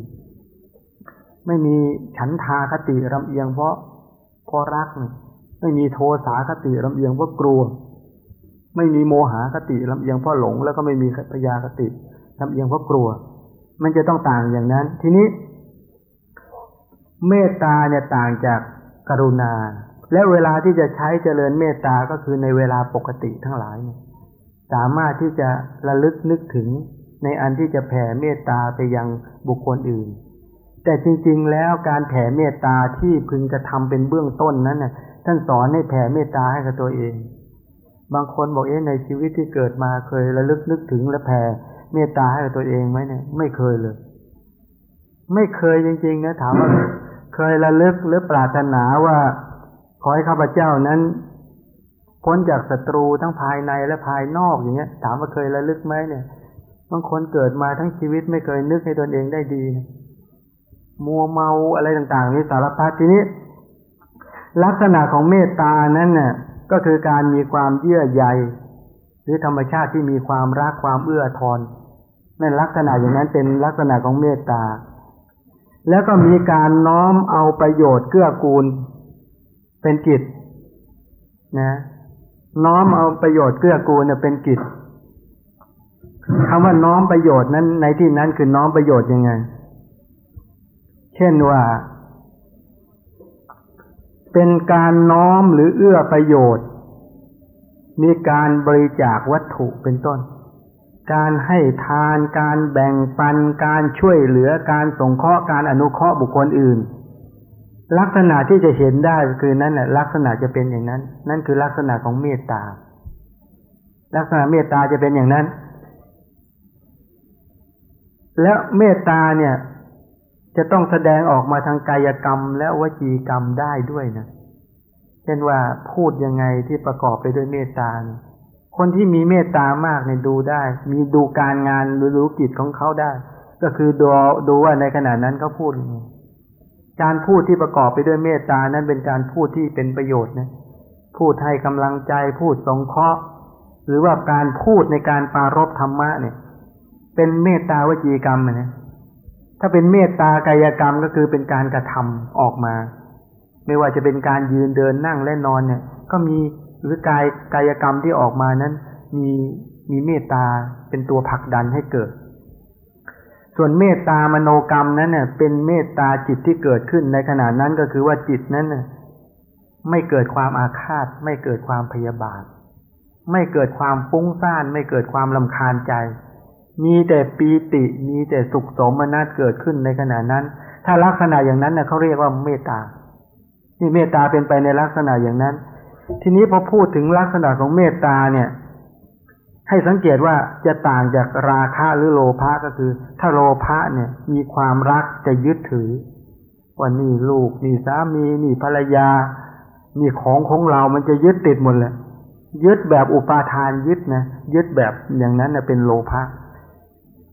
ไม่มีฉันทาคติรำเอียงเพราะเพราะรัก ไม่มีโทสาคติรำเอียงเพราะกลัว ไม่มีโมหาคติลำเอียงเพราะหลง แล้วก็ไม่มีพยาคติลำเอียงเพราะกลัว มันจะต้องต่างอย่างนั้น ทีนี้ เมตตาเนี่ยต่างจากกรุณา และเวลาที่จะใช้เจริญเมตตาก็คือในเวลาปกติทั้งหลายเนี่ยสามารถที่จะระลึกนึกถึงในอันที่จะแผ่เมตตาไปยังบุคคลอื่น แต่จริง ๆ แล้วการแผ่เมตตาที่พึงจะทำเป็นเบื้องต้นนั้นน่ะท่านสอนให้แผ่เมตตาให้กับตัวเอง บางคนบอกเอ๊ะในชีวิตที่เกิดมาเคยระลึกนึกถึงและแผ่ เมตตาให้กับตัวเองไหมเนี่ย ไม่เคยเลย ไม่เคยจริง ๆ นะถามว่า เคยระลึกหรือปรารถนาว่าขอให้ข้าพเจ้านั้นพ้นจากศัตรูทั้งภายในและภายนอกอย่างเงี้ย ถามว่าเคยระลึกไหมเนี่ยบางคนเกิดมาทั้งชีวิตไม่เคยนึกให้ตนเองได้ดีมัวเมาอะไรต่างๆนี่สารพัดทีนี้ ลักษณะของเมตตานั้นเนี่ยก็คือการมีความเยื่อใย หรือธรรมชาติที่มีความรักความเอื้อทอนนั่นลักษณะอย่างนั้นเป็นลักษณะของเมตตา แล้วก็มีการน้อมเอาประโยชน์เกื้อกูล เป็นกิจนะน้อมเอาประโยชน์เกื้อกูลเนี่ยเป็นกิจคำว่าน้อมประโยชน์นั้นในที่นั้นคือน้อมประโยชน์ยังไง เช่นว่า เป็นการน้อมหรือเอื้อประโยชน์ มีการบริจาควัตถุเป็นต้น การให้ทาน การแบ่งปัน การช่วยเหลือ การสงเคราะห์ การอนุเคราะห์บุคคลอื่น ลักษณะที่จะเห็นได้คือนั้นแหละลักษณะจะเป็นอย่างนั้น นั่นคือลักษณะของเมตตา ลักษณะเมตตาจะเป็นอย่างนั้น แล้วเมตตาเนี่ยจะต้องแสดงออกมาทางกายกรรมและวจีกรรมได้ด้วยนะเช่นว่าพูดยังไงที่ประกอบไปด้วยเมตตา คนที่มีเมตตามากเนี่ยดูได้ มีดูการงานหรือรู้กิจของเขาได้ ก็คือดูดูว่าในขณะนั้นเขาพูดยังไงการพูดที่ประกอบไปด้วยเมตตานั้นเป็นการพูดที่เป็นประโยชน์นะ พูดให้กำลังใจพูดสงเคราะห์ หรือว่าการพูดในการปารบธรรมะเนี่ย เป็นเมตตาวจีกรรมนะถ้าเป็นเมตตากายกรรมก็คือเป็นการกระทำออกมา ไม่ว่าจะเป็นการยืนเดินนั่งและนอนเนี่ย ก็มีหรือกายกายกรรมที่ออกมานั้น มีมีเมตตาเป็นตัวผลักดันให้เกิด ส่วนเมตตามโนกรรมนั้นเนี่ยเป็นเมตตาจิตที่เกิดขึ้นในขณะนั้นก็คือว่าจิตนั้นน่ไม่เกิดความอาฆาต ไม่เกิดความพยาบาท ไม่เกิดความฟุ้งซ่าน ไม่เกิดความลำคาญใจ มีแต่ปีติมีแต่สุขสมนัตเกิดขึ้นในขณะนั้น ถ้าลักษณะอย่างนั้นเน่ยเขาเรียกว่าเมตตา นี่เมตตาเป็นไปในลักษณะอย่างนั้น ทีนี้พอพูดถึงลักษณะของเมตตาเนี่ย ให้สังเกตว่าจะต่างจากราคะหรือโลภะก็คือ ถ้าโลภะเนี่ย มีความรักจะยึดถือว่านี่ลูกนี่สามีนี่ภรรยา นี่ของของเรา มันจะยึดติดหมดเลยยึดแบบอุปาทานยึดนะยึดแบบอย่างนั้นน่ยเป็นโลภะ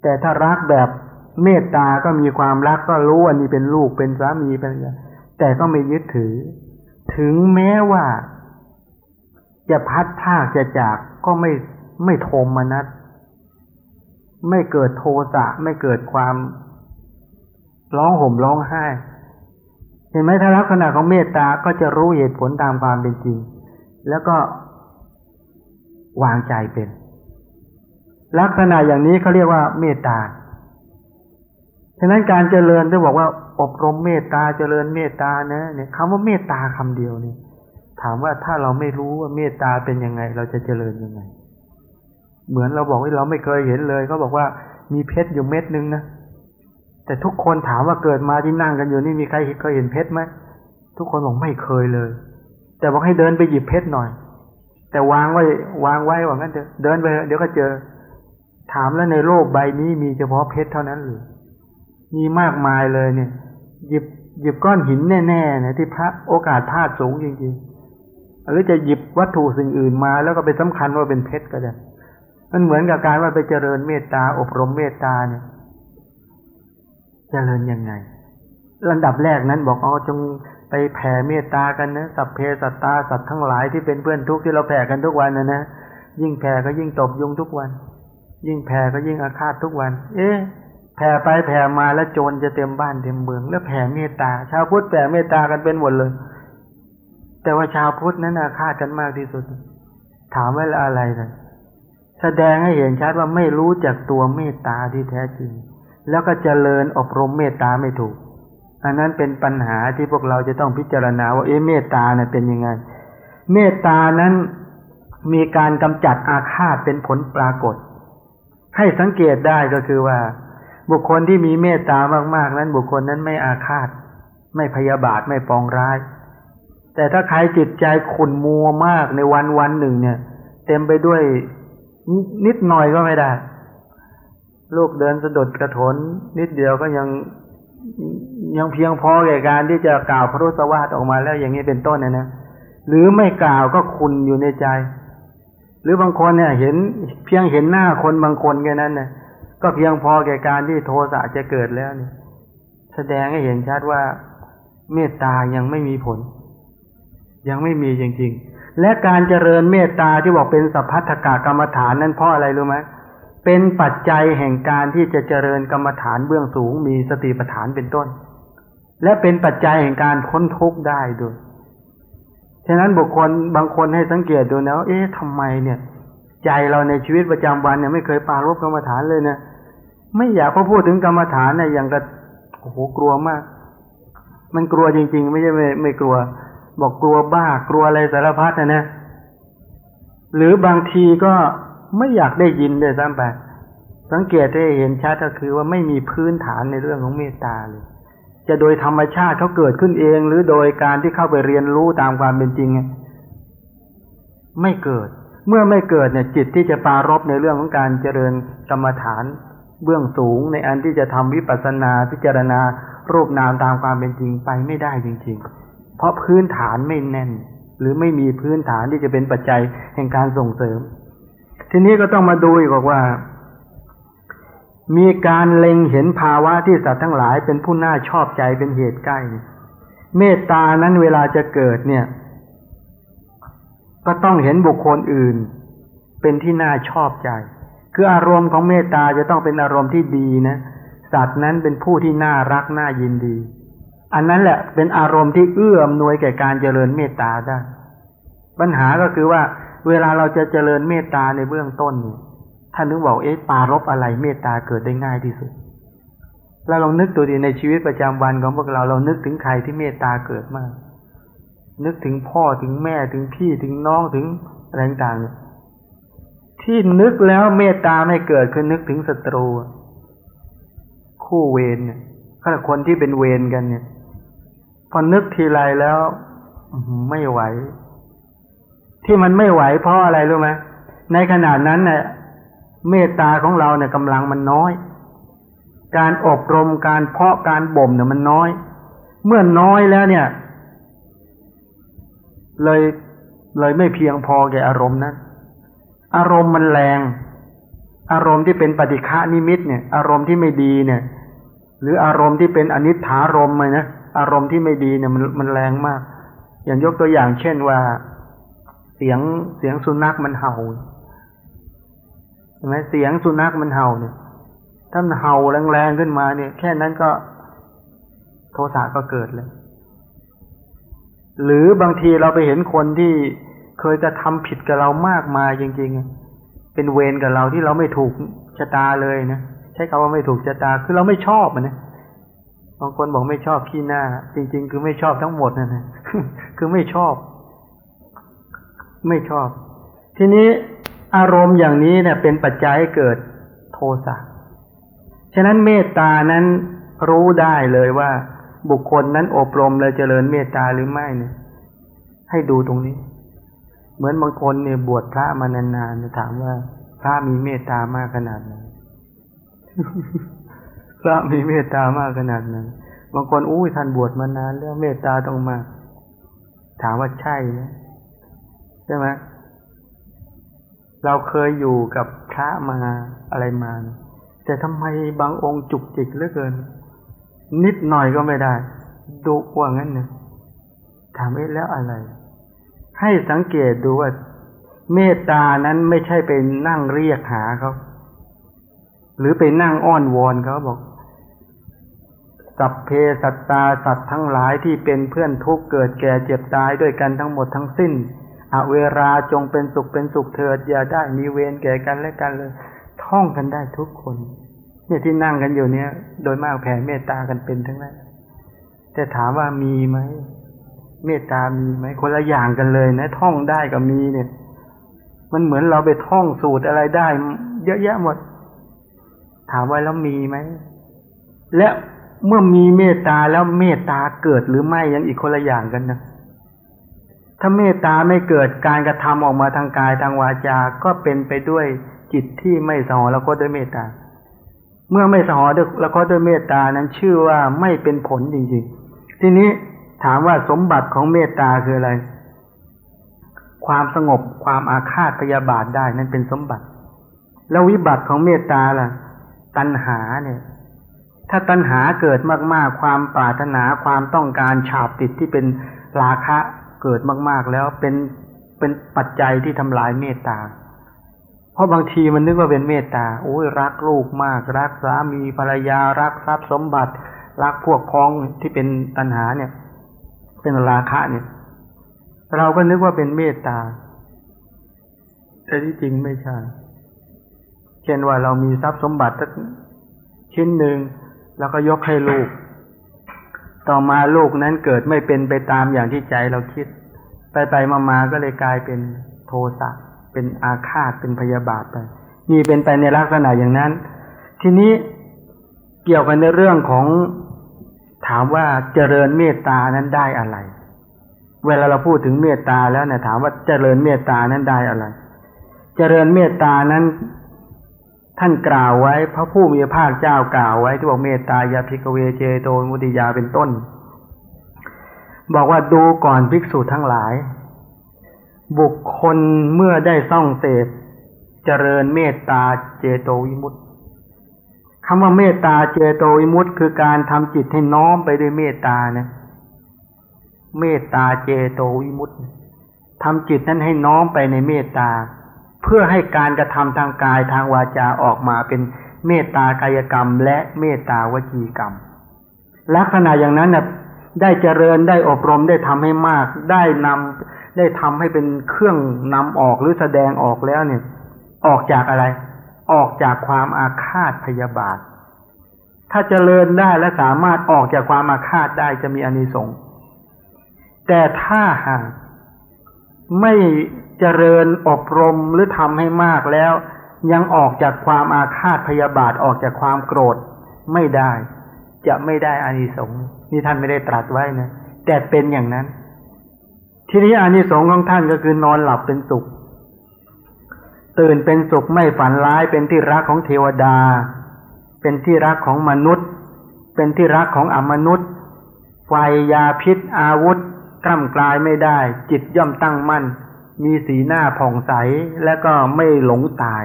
แต่ถ้ารักแบบเมตตาก็มีความรักก็รู้ว่านี่เป็นลูกเป็นสามีเป็นอะไร แต่ก็ไม่ยึดถือ ถึงแม้ว่า จะพัดภาคจะจากก็ไม่ไม่โทมมานัดไม่เกิดโทสะไม่เกิดความร้องห่มร้องไห้ เห็นไหมถ้าลักษณะของเมตตาก็จะรู้เหตุผลตามความเป็นจริง แล้วก็วางใจเป็น ลักษณะอย่างนี้เขาเรียกว่าเมตตาฉะนั้นการเจริญที่บอกว่า อบรมเมตตาเจริญเมตตานะเนี่ยคำว่าเมตตาคำเดียวเนี่ย ถามว่าถ้าเราไม่รู้ว่าเมตตาเป็นยังไง เราจะเจริญยังไง เหมือนเราบอกว่าเราไม่เคยเห็นเลยเขาบอกว่ามีเพชรอยู่เม็ดนึงนะแต่ทุกคนถามว่าเกิดมาที่นั่งกันอยู่นี่มีใครเคยเห็นเพชรไหมทุกคนบอกไม่เคยเลย แต่บอกให้เดินไปหยิบเพชรหน่อย แต่วางไว้วางไว้ว่างั้นเถอะเดินไปเดี๋ยวก็เจอ ถามแล้วในโลกใบนี้มีเฉพาะเพชรเท่านั้นหรือมีมากมายเลยเนี่ย หยิบหยิบก้อนหินแน่ๆเนี่ยที่พระโอกาสพลาดสูงจริงๆหรือจะหยิบวัตถุสิ่งอื่นมา แล้วก็ไปสำคัญว่าเป็นเพชรก็ได้มันเหมือนกับการว่าไปเจริญเมตตาอบรมเมตตาเนี่ย เจริญยังไงลำดับแรกนั้นบอกอ๋อจงไปแผ่เมตตากันนะสัพเพสัตตาสัตว์ทั้งหลายที่เป็นเพื่อนทุกข์ที่เราแผ่กันทุกวันนะนะยิ่งแผ่ก็ยิ่งตบยุงทุกวัน ยิ่งแผ่ก็ยิ่งอาฆาตทุกวัน เอ๊ะ ผ่ไปแผ่มาแล้วโจรจะเต็มบ้านเต็มเมือง แล้วแผ่เมตตา ชาวพุทธแผ่เมตตากันเป็นหมดเลย แต่ว่าชาวพุทธนั้นอาฆาตกันมากที่สุด ถามว่าอะไรนะแสดงให้เห็นชัดว่าไม่รู้จักตัวเมตตาที่แท้จริง แล้วก็เจริญอบรมเมตตาไม่ถูก อันนั้นเป็นปัญหาที่พวกเราจะต้องพิจารณาว่าเอ๊ะเมตตาเนี่ยเป็นยังไง เมตตานั้นมีการกำจัดอาฆาตเป็นผลปรากฏ ให้สังเกตได้ก็คือว่า บุคคลที่มีเมตตามากๆ นั้น บุคคลนั้นไม่อาฆาต ไม่พยาบาทไม่ปองร้าย แต่ถ้าใครจิตใจขุ่นมัวมากในวันวันหนึ่ง เนี่ย เต็มไปด้วยนิดหน่อยก็ไม่ได้ ลูกเดินสะดุดกระถน นิดเดียวก็ยังยังเพียงพอแก่การที่จะกล่าวพระรุสวาทออกมาแล้วอย่างนี้เป็นต้นนะนะหรือไม่กล่าวก็คุณอยู่ในใจ หรือบางคนเนี่ย เห็นเพียงเห็นหน้าคนบางคนแค่นั้นเนี่ย ก็เพียงพอแก่การที่โทสะจะเกิดแล้วเนี่ย แสดงให้เห็นชัดว่า เมตตายังไม่มีผล ยังไม่มีจริงๆ และการเจริญเมตตาที่บอกเป็นสัพพัทธกากรรมฐานนั้นเพราะอะไรรู้ไหมเป็นปัจจัยแห่งการที่จะเจริญกรรมฐานเบื้องสูงมีสติปัฏฐานเป็นต้น และเป็นปัจจัยแห่งการพ้นทุกข์ได้ด้วยฉะนั้นบุคคลบางคนให้สังเกตดูนะเอ๊ะทำไมเนี่ย ใจเราในชีวิตประจำวันเนี่ยไม่เคยปารบกรรมฐานเลยนะ ไม่อยากพอพูดถึงกรรมฐานเนี่ยอย่างกับโอ้โหกลัวมาก มันกลัวจริง ๆ ไม่ใช่ไม่ไม่กลัว บอกกลัวบ้ากลัวอะไรสารพัดนะนะหรือบางทีก็ไม่อยากได้ยินเลยซ้ำไปสังเกตได้เห็นชัดก็คือว่าไม่มีพื้นฐานในเรื่องของเมตตาเลย จะโดยธรรมชาติเขาเกิดขึ้นเอง หรือโดยการที่เข้าไปเรียนรู้ตามความเป็นจริงไม่เกิด เมื่อไม่เกิดเนี่ยจิตที่จะปารบในเรื่องของการเจริญกรรมฐาน เบื้องสูงในอันที่จะทำวิปัสสนาพิจารณา รูปนามตามความเป็นจริงไปไม่ได้จริง ๆ เพราะพื้นฐานไม่แน่น หรือไม่มีพื้นฐานที่จะเป็นปัจจัยแห่งการส่งเสริม ทีนี้ก็ต้องมาดูอีกว่า มีการเล็งเห็นภาวะที่สัตว์ทั้งหลายเป็นผู้น่าชอบใจเป็นเหตุใกล้ เมตตานั้นเวลาจะเกิดเนี่ย ก็ต้องเห็นบุคคลอื่น เป็นที่น่าชอบใจ คืออารมณ์ของเมตตาจะต้องเป็นอารมณ์ที่ดีนะสัตว์นั้นเป็นผู้ที่น่ารักน่ายินดี อันนั้นแหละเป็นอารมณ์ที่เอื้อมหนวยแก่การเจริญเมตตาได้ ปัญหาก็คือว่า เวลาเราจะเจริญเมตตาในเบื้องต้นเนี่ยท่านนึกบอกเอ๊ะปารบอะไรเมตตาเกิดได้ง่ายที่สุดเราลองนึกตัวดีในชีวิตประจำวันของพวกเราเรานึกถึงใครที่เมตตาเกิดมาก นึกถึงพ่อถึงแม่ถึงพี่ถึงน้องถึงอะไรต่างๆ ที่นึกแล้วเมตตาไม่เกิดคือนึกถึงศัตรู คู่เวรเนี่ยถ้าคนที่เป็นเวรกันเนี่ย พอนึกทีไรแล้วไม่ไหว ที่มันไม่ไหวเพราะอะไรรู้ไหมในขณะนั้นเนี่ยเมตตาของเราเนี่ยกำลังมันน้อย การอบรมการเพาะการบ่มเนี่ยมันน้อย เมื่อน้อยแล้วเนี่ย เลยเลยไม่เพียงพอแก่อารมณ์นั้น อารมณ์มันแรง อารมณ์ที่เป็นปฏิฆานิมิตเนี่ย อารมณ์ที่ไม่ดีเนี่ย หรืออารมณ์ที่เป็นอนิถารมเลยนะอารมณ์ที่ไม่ดีเนี่ยมันมันแรงมาก อย่างยกตัวอย่างเช่นว่า เสียงเสียงสุนัขมันเห่าใช่ไหมเสียงสุนัขมันเห่าเนี่ย ถ้ามันเห่าแรงๆขึ้นมาเนี่ย แค่นั้นก็โทสะก็เกิดเลย หรือบางทีเราไปเห็นคนที่ เคยจะทำผิดกับเรามากมายจริง ๆ เป็นเวรกับเราที่เราไม่ถูกชะตาเลยนะใช้คำว่าไม่ถูกชะตาคือเราไม่ชอบมันนะบางคนบอกไม่ชอบขี้หน้า จริง ๆ คือไม่ชอบทั้งหมดนะนะคือไม่ชอบ ไม่ชอบ ทีนี้อารมณ์อย่างนี้เนี่ย เป็นปัจจัยให้เกิดโทสะฉะนั้นเมตตานั้นรู้ได้เลยว่า บุคคลนั้นอบรมเลยเจริญเมตตาหรือไม่เนี่ย ให้ดูตรงนี้ เหมือนบางคนเนี่ยบวชพระมานานๆถามว่า พระมีเมตตามากขนาดไหนพระมีเมตตามากขนาดไหนบางคนอุ้ยท่านบวชมานานแล้วเมตตาต้องมาถามว่าใช่ไหมใช่ไหมเราเคยอยู่กับพระมาอะไรมา แต่ทำไมบางองค์จุกจิกเหลือเกิน นิดหน่อยก็ไม่ได้ดุกว่างั้นเนี่ยถามเอ๊ะแล้วอะไร ให้สังเกตดูว่า เมตตานั้นไม่ใช่ไปนั่งเรียกหาเขา หรือไปนั่งอ้อนวอนเขาบอก สัพเพสัตตาสัตว์ทั้งหลายที่เป็นเพื่อนทุกเกิดแก่เจ็บตายด้วยกันทั้งหมดทั้งสิ้นอเวราจงเป็นสุขเป็นสุขเถิดอย่าได้มีเวรแก่กันและกันเลย ท่องกันได้ทุกคน เนี่ยที่นั่งกันอยู่เนี้ยโดยมากแผ่เมตตากันเป็นทั้งนั้นแต่ถามว่ามีไหม เมตตามีไหมคนละอย่างกันเลยนะ ท่องได้กับมีเนี่ย มันเหมือนเราไปท่องสูตรอะไรได้ เยอะแยะหมด ถามว่าแล้วมีไหมและเมื่อมีเมตตาแล้วเมตตาเกิดหรือไม่ยังอีกคนละอย่างกันนะถ้าเมตตาไม่เกิดการกระทำออกมาทางกายทางวาจาก็เป็นไปด้วยจิตที่ไม่สหแล้วก็ด้วยเมตตา เมื่อไม่สหแล้วก็ด้วยเมตตานั้นชื่อว่าไม่เป็นผลจริงๆ ทีนี้ ถามว่าสมบัติของเมตตาคืออะไร ความสงบความอาฆาตพยาบาทได้นั่นเป็นสมบัติ แล้ววิบัติของเมตตาล่ะ ตัณหาเนี่ย ถ้าตัณหาเกิดมาก ๆ ความปรารถนาความต้องการฉาบติดที่เป็นราคะเกิดมาก ๆ แล้วเป็นเป็นปัจจัยที่ทำลายเมตตา เพราะบางทีมันนึกว่าเป็นเมตตาโอ้ยรักลูกมาก รักสามีภรรยารักทรัพย์สมบัติ รักพวกพ้องที่เป็นตัณหาเนี่ย เป็นราคะเนี่ย เราก็นึกว่าเป็นเมตตา แต่ที่จริงไม่ใช่ เช่นว่าเรามีทรัพย์สมบัติสักชิ้นหนึ่งแล้วก็ยกให้ลูก ต่อมาลูกนั้นเกิดไม่เป็นไปตามอย่างที่ใจเราคิด ไปไปมามาก็เลยกลายเป็นโทสะเป็นอาฆาตเป็นพยาบาทไปนี่เป็นไปในลักษณะอย่างนั้น ทีนี้เกี่ยวกันในเรื่องของ ถามว่าเจริญเมตตานั้นได้อะไร เวลาเราพูดถึงเมตตาแล้วเนี่ยถามว่าเจริญเมตตานั้นได้อะไร เจริญเมตตานั้นท่านกล่าวไว้ พระผู้มีพระภาคเจ้ากล่าวไว้ที่บอกเมตตายาภิกเวเจโตมุติยาเป็นต้น บอกว่าดูก่อนภิกษุทั้งหลาย บุคคลเมื่อได้ส่องเสพเจริญเมตตาเจโตวิมุตติ คำว่าเมตตาเจโตวิมุตต์คือการทำจิตให้น้อมไปด้วยเมตตานะเมตตาเจโตวิมุตต์ทำจิตนั้นให้น้อมไปในเมตตา เพื่อให้การกระทำทางกายทางวาจาออกมาเป็นเมตตากายกรรม และเมตตาวจีกรรม ลักษณะอย่างนั้นนะได้เจริญได้อบรมได้ทำให้มาก ได้นำได้ทำให้เป็นเครื่องนำออกหรือแสดงออกแล้วเนี่ย ออกจากอะไร ออกจากความอาฆาตพยาบาท ถ้าเจริญได้และสามารถออกจากความอาฆาตได้จะมีอานิสงส์แต่ถ้าหากไม่เจริญอบรมหรือทำให้มากแล้ว ยังออกจากความอาฆาตพยาบาทออกจากความโกรธไม่ได้ จะไม่ได้อานิสงส์นี่ท่านไม่ได้ตรัสไว้นะแต่เป็นอย่างนั้น ทีนี้อานิสงส์ของท่านก็คือนอนหลับเป็นสุข ตื่นเป็นสุขไม่ฝันร้ายเป็นที่รักของเทวดา เป็นที่รักของมนุษย์ เป็นที่รักของอมนุษย์ไฟยาพิษอาวุธกล้ำกลายไม่ได้ จิตย่อมตั้งมั่น มีสีหน้าผ่องใสและก็ไม่หลงตาย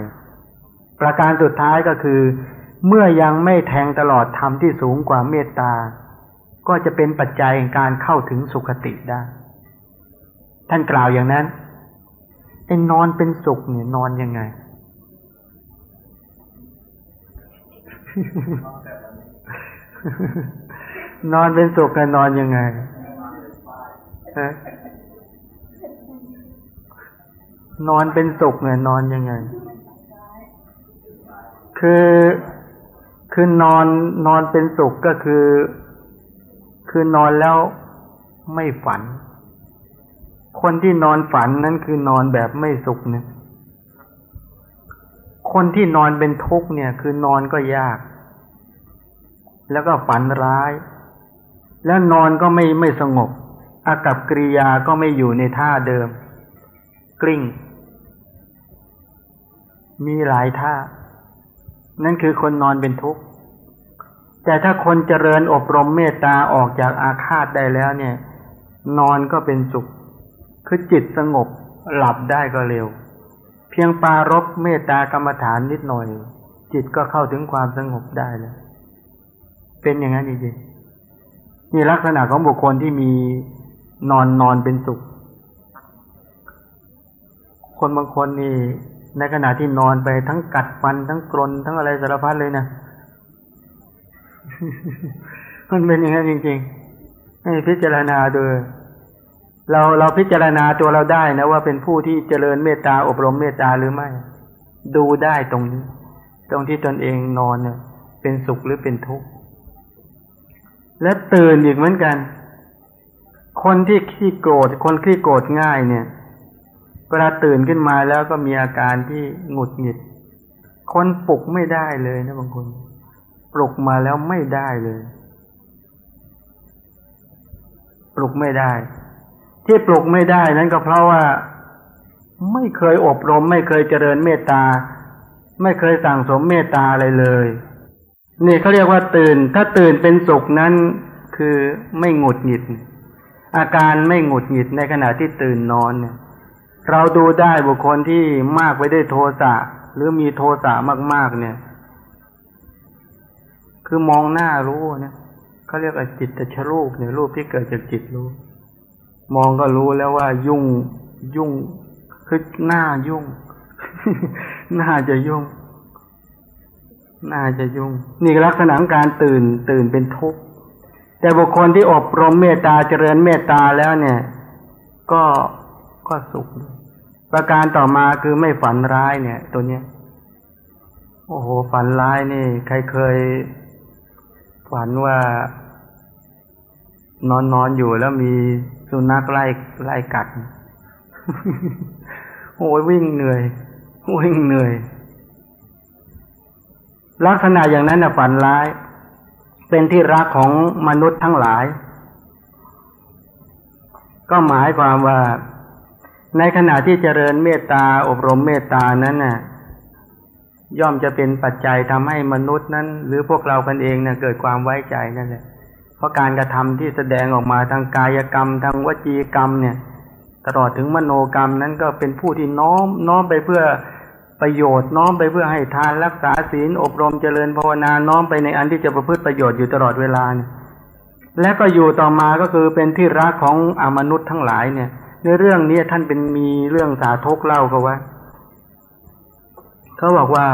ประการสุดท้ายก็คือ เมื่อยังไม่แทงตลอดธรรมที่สูงกว่าเมตตา ก็จะเป็นปัจจัยการเข้าถึงสุขติได้ ท่านกล่าวอย่างนั้น ไอ้นอนเป็นสุขเนี่ยนอนยังไง นอนเป็นสุขกันนอนยังไงนอนเป็นสุขเนี่ยนอนยังไง คือคือนอนนอนเป็นสุขก็คือ คือนอนแล้วไม่ฝัน คนที่นอนฝันนั้นคือนอนแบบไม่สุขเนี่ยคนที่นอนเป็นทุกข์เนี่ย คือนอนก็ยาก แล้วก็ฝันร้าย แล้วนอนก็ไม่ไม่สงบ อากับกิริยาก็ไม่อยู่ในท่าเดิม กลิ้ง มีหลายท่า นั่นคือคนนอนเป็นทุกข์ แต่ถ้าคนเจริญอบรมเมตตาออกจากอาฆาตได้แล้วเนี่ย นอนก็เป็นสุข คือจิตสงบหลับได้ก็เร็ว เพียงปารบเมตตากรรมฐานนิดหน่อย จิตก็เข้าถึงความสงบได้แล้วเป็นอย่างนั้นจริงๆนี่ลักษณะของบุคคลที่มีนอนนอนเป็นสุข คนบางคนนี่ในขณะที่นอนไปทั้งกัดฟันทั้งกรนทั้งอะไรสารพัดเลยนะมันเป็นอย่างนั้นจริงๆให้พิจารณาดู เราเราพิจารณาตัวเราได้นะว่าเป็นผู้ที่เจริญเมตตาอบรมเมตตาหรือไม่ ดูได้ตรงนี้ ตรงที่ตนเองนอนเนี่ยเป็นสุขหรือเป็นทุกข์ และตื่นอีกเหมือนกัน คนที่ขี้โกรธคนขี้โกรธง่ายเนี่ยเวลาตื่นขึ้นมาแล้วก็มีอาการที่หงุดหงิด คนปลุกไม่ได้เลยนะบางคน ปลุกมาแล้วไม่ได้เลย ปลุกไม่ได้ ที่ปลุกไม่ได้นั้นก็เพราะว่าไม่เคยอบรม ไม่เคยเจริญเมตตา ไม่เคยสั่งสมเมตตาอะไรเลย นี่เขาเรียกว่าตื่น ถ้าตื่นเป็นสุขนั้นคือไม่หงุดหงิด อาการไม่หงุดหงิดในขณะที่ตื่นนอนเนี่ย เราดูได้บุคคลที่มากไปได้วยโทสะหรือมีโทสะมากๆ เนี่ย คือมองหน้ารู้เนี่ยเขาเรียกว่าจิตตชรูปเนี่ยรูปที่เกิดจากจิตรู้ มองก็รู้แล้วว่ายุ่งยุ่งคือหน้ายุ่ง หน่าจะยุ่ง น่าจะยุ่ง นี่ลักษณะการตื่นตื่นเป็นทุกข์แต่บุคคลที่อบรมเมตตาเจริญเมตตาแล้วเนี่ย ก็ก็สุข ประการต่อมาคือไม่ฝันร้ายเนี่ย ตัวเนี้ย โอ้โห ฝันร้ายนี่ ใครเคยฝันว่า นอนนอนอยู่แล้วมีสุนัขไล่ไล่กัดโอ้ยวิ่งเหนื่อยวิ่งเหนื่อย ลักษณะอย่างนั้นน่ะฝันร้าย เป็นที่รักของมนุษย์ทั้งหลาย ก็หมายความว่า ในขณะที่เจริญเมตตาอบรมเมตตานั้นน่ะย่อมจะเป็นปัจจัยทำให้มนุษย์นั้น หรือพวกเรากันเองเนี่ยเกิดความไว้ใจนั่นแหละ เพราะการกระทำที่แสดงออกมาทางกายกรรม ทางวจีกรรมเนี่ย ตลอดถึงมโนกรรมนั้นก็เป็นผู้ที่น้อมน้อมไปเพื่อประโยชน์น้อมไปเพื่อให้ทานรักษาศีลอบรมเจริญภาวนาน้อมไปในอันที่จะประพฤติประโยชน์อยู่ตลอดเวลาเนี่ยและก็อยู่ต่อมาก็คือเป็นที่รักของอมนุษย์ทั้งหลายเนี่ย ในเรื่องนี้ท่านเป็นมีเรื่องสาทกเล่าเขาว่าเขาบอกว่า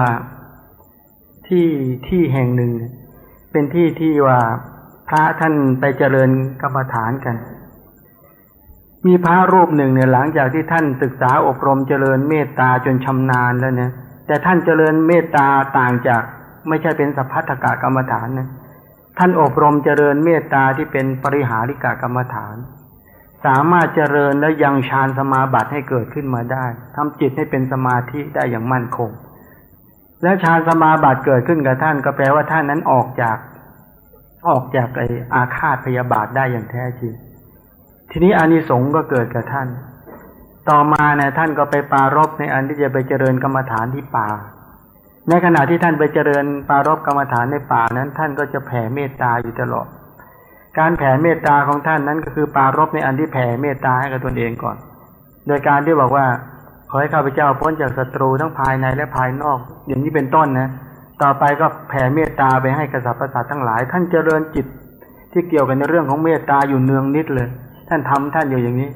ที่ที่แห่งหนึ่ง เป็นที่ที่ว่า พระท่านไปเจริญกรรมฐานกัน มีพระรูปหนึ่งเนี่ยหลังจากที่ท่านศึกษาอบรมเจริญเมตตาจนชำนาญแล้วเนี่ยแต่ท่านเจริญเมตตาต่างจากไม่ใช่เป็นสัพพัทธกะกรรมฐานนะท่านอบรมเจริญเมตตาที่เป็นปริหาริกากรรมฐาน สามารถเจริญและยังฌานสมาบัติให้เกิดขึ้นมาได้ทำจิตให้เป็นสมาธิได้อย่างมั่นคง และฌานสมาบัติเกิดขึ้นกับท่านก็แปลว่าท่านนั้นออกจาก ออกจากไออาฆาตพยาบาทได้อย่างแท้จริง ทีนี้อานิสงส์ก็เกิดกับท่าน ต่อมาเนี่ยท่านก็ไปปารบในอันที่จะไปเจริญกรรมฐานที่ป่า ในขณะที่ท่านไปเจริญปารบกรรมฐานในป่านั้น ท่านก็จะแผ่เมตตาอยู่ตลอด การแผ่เมตตาของท่านนั้นก็คือปารบในอันที่แผ่เมตตาให้กับตนเองก่อน โดยการที่บอกว่าขอให้ข้าพเจ้าพ้นจากศัตรูทั้งภายในและภายนอก อย่างนี้เป็นต้นนะ ต่อไปก็แผ่เมตตาไปให้กษัตริย์ประสาททั้งหลาย ท่านเจริญจิตที่เกี่ยวกันในเรื่องของเมตตาอยู่เนืองนิดเลย ท่านทำท่านอยู่อย่างนี้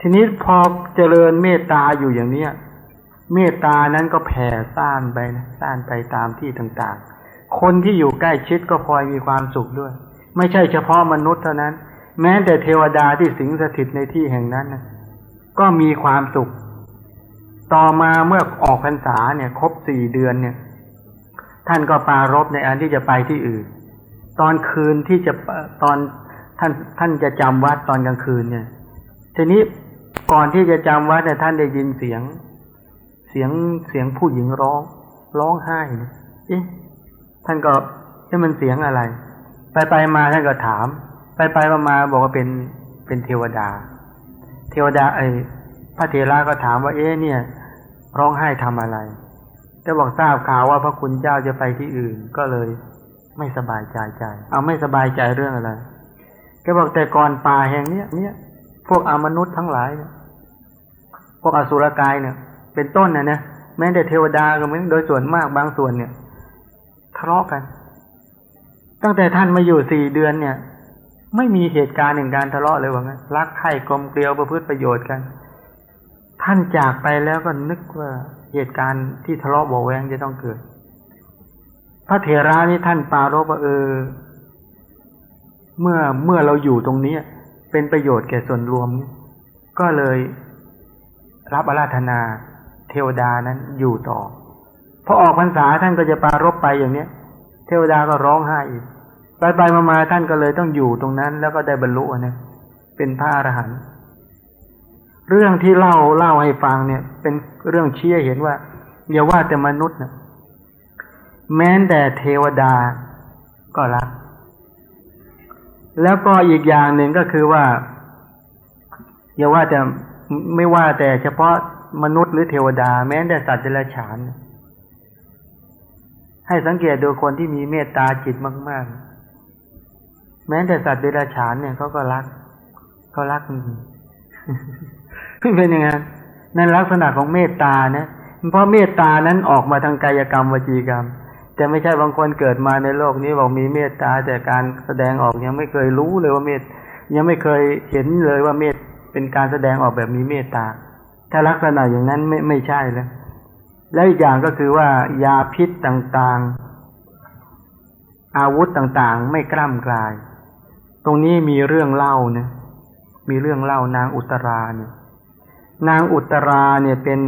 ทีนี้พอเจริญเมตตาอยู่อย่างเนี้ยเมตตานั้นก็แผ่ซ่านไปนะซ่านไปตามที่ต่างๆ คนที่อยู่ใกล้ชิดก็พลอยมีความสุขด้วย ไม่ใช่เฉพาะมนุษย์เท่านั้น แม้แต่เทวดาที่สิงสถิตในที่แห่งนั้นก็มีความสุข ต่อมาเมื่อออกพรรษาเนี่ย ครบสี่เดือนเนี่ย ท่านก็ปารบในอันที่จะไปที่อื่น ตอนคืนที่จะตอนท่านท่านจะจำวัดตอนกลางคืนเนี่ย ทีนี้ก่อนที่จะจำวัดเนี่ยท่านได้ยินเสียง เสียงเสียงผู้หญิงร้อง ร้องไห้เนี่ยเอ๊ะท่านก็นี่มันเสียงอะไร ไปไปมาท่านก็ถาม ไปไปมามาบอกว่าเป็นเป็นเทวดา เทวดาไอ้พระเทระก็ถามว่าเอ๊ะเนี่ย ร้องไห้ทำอะไร แต่บอกทราบข่าวว่าพระคุณเจ้าจะไปที่อื่นก็เลยไม่สบายใจใจ เอาไม่สบายใจเรื่องอะไรแกบอกแต่ก่อนป่าแห่งเนี้ยเนี่ยพวกอมนุษย์ทั้งหลายเนี่ยพวกอสุรกายเนี่ย เป็นต้นนะนะแม้แต่เทวดาก็เหมือนโดยส่วนมากบางส่วนเนี่ยทะเลาะกัน ตั้งแต่ท่านมาอยู่สี่เดือนเนี่ย ไม่มีเหตุการณ์หนึ่งการทะเลาะเลยว่างั้นรักใคร่กลมเกลียวประพฤติประโยชน์กัน ท่านจากไปแล้วก็นึกว่า เหตุการณ์ที่ทะเลาะเบาแวงจะต้องเกิด พระเถระนี่ท่านปารบว่าเออ เมื่อเมื่อเราอยู่ตรงนี้เป็นประโยชน์แก่ส่วนรวม ก็เลยรับอาราธนาเทวดานั้นอยู่ต่อพอออกพรรษาท่านก็จะปารบไปอย่างเนี้ย เทวดาก็ร้องไห้อีกไปไปมาๆท่านก็เลยต้องอยู่ตรงนั้น แล้วก็ได้บรรลุนะเป็นพระอรหันต์ เรื่องที่เล่าเล่าให้ฟังเนี่ย เป็นเรื่องเชี่ยเห็นว่าอย่าว่าแต่มนุษย์นะแม้แต่เทวดาก็รัก แล้วก็อีกอย่างหนึ่งก็คือว่า อย่าว่าแต่ไม่ว่าแต่เฉพาะมนุษย์หรือเทวดา แม้แต่สัตว์เดรัจฉาน ให้สังเกตดูคนที่มีเมตตาจิตมาก ๆ แม้แต่สัตว์เดรัจฉานเนี่ยเขาก็รักเขารัก เป็นยังไงนั่นลักษณะของเมตตานะเพราะเมตตานั้นออกมาทางกายกรรมวจีกรรมแต่ไม่ใช่บางคนเกิดมาในโลกนี้บอกมีเมตตาแต่การแสดงออกยังไม่เคยรู้เลยว่าเมตยังไม่เคยเห็นเลยว่าเมตเป็นการแสดงออกแบบมีเมตตา ถ้าลักษณะอย่างนั้นไม่ไม่ใช่แล้วและอีกอย่างก็คือว่ายาพิษต่างๆ อาวุธต่างๆ ไม่กล้ำกลาย ตรงนี้มีเรื่องเล่าเนี่ยมีเรื่องเล่านางอุตราเนี่ย นางอุตราเนี่ยเป็น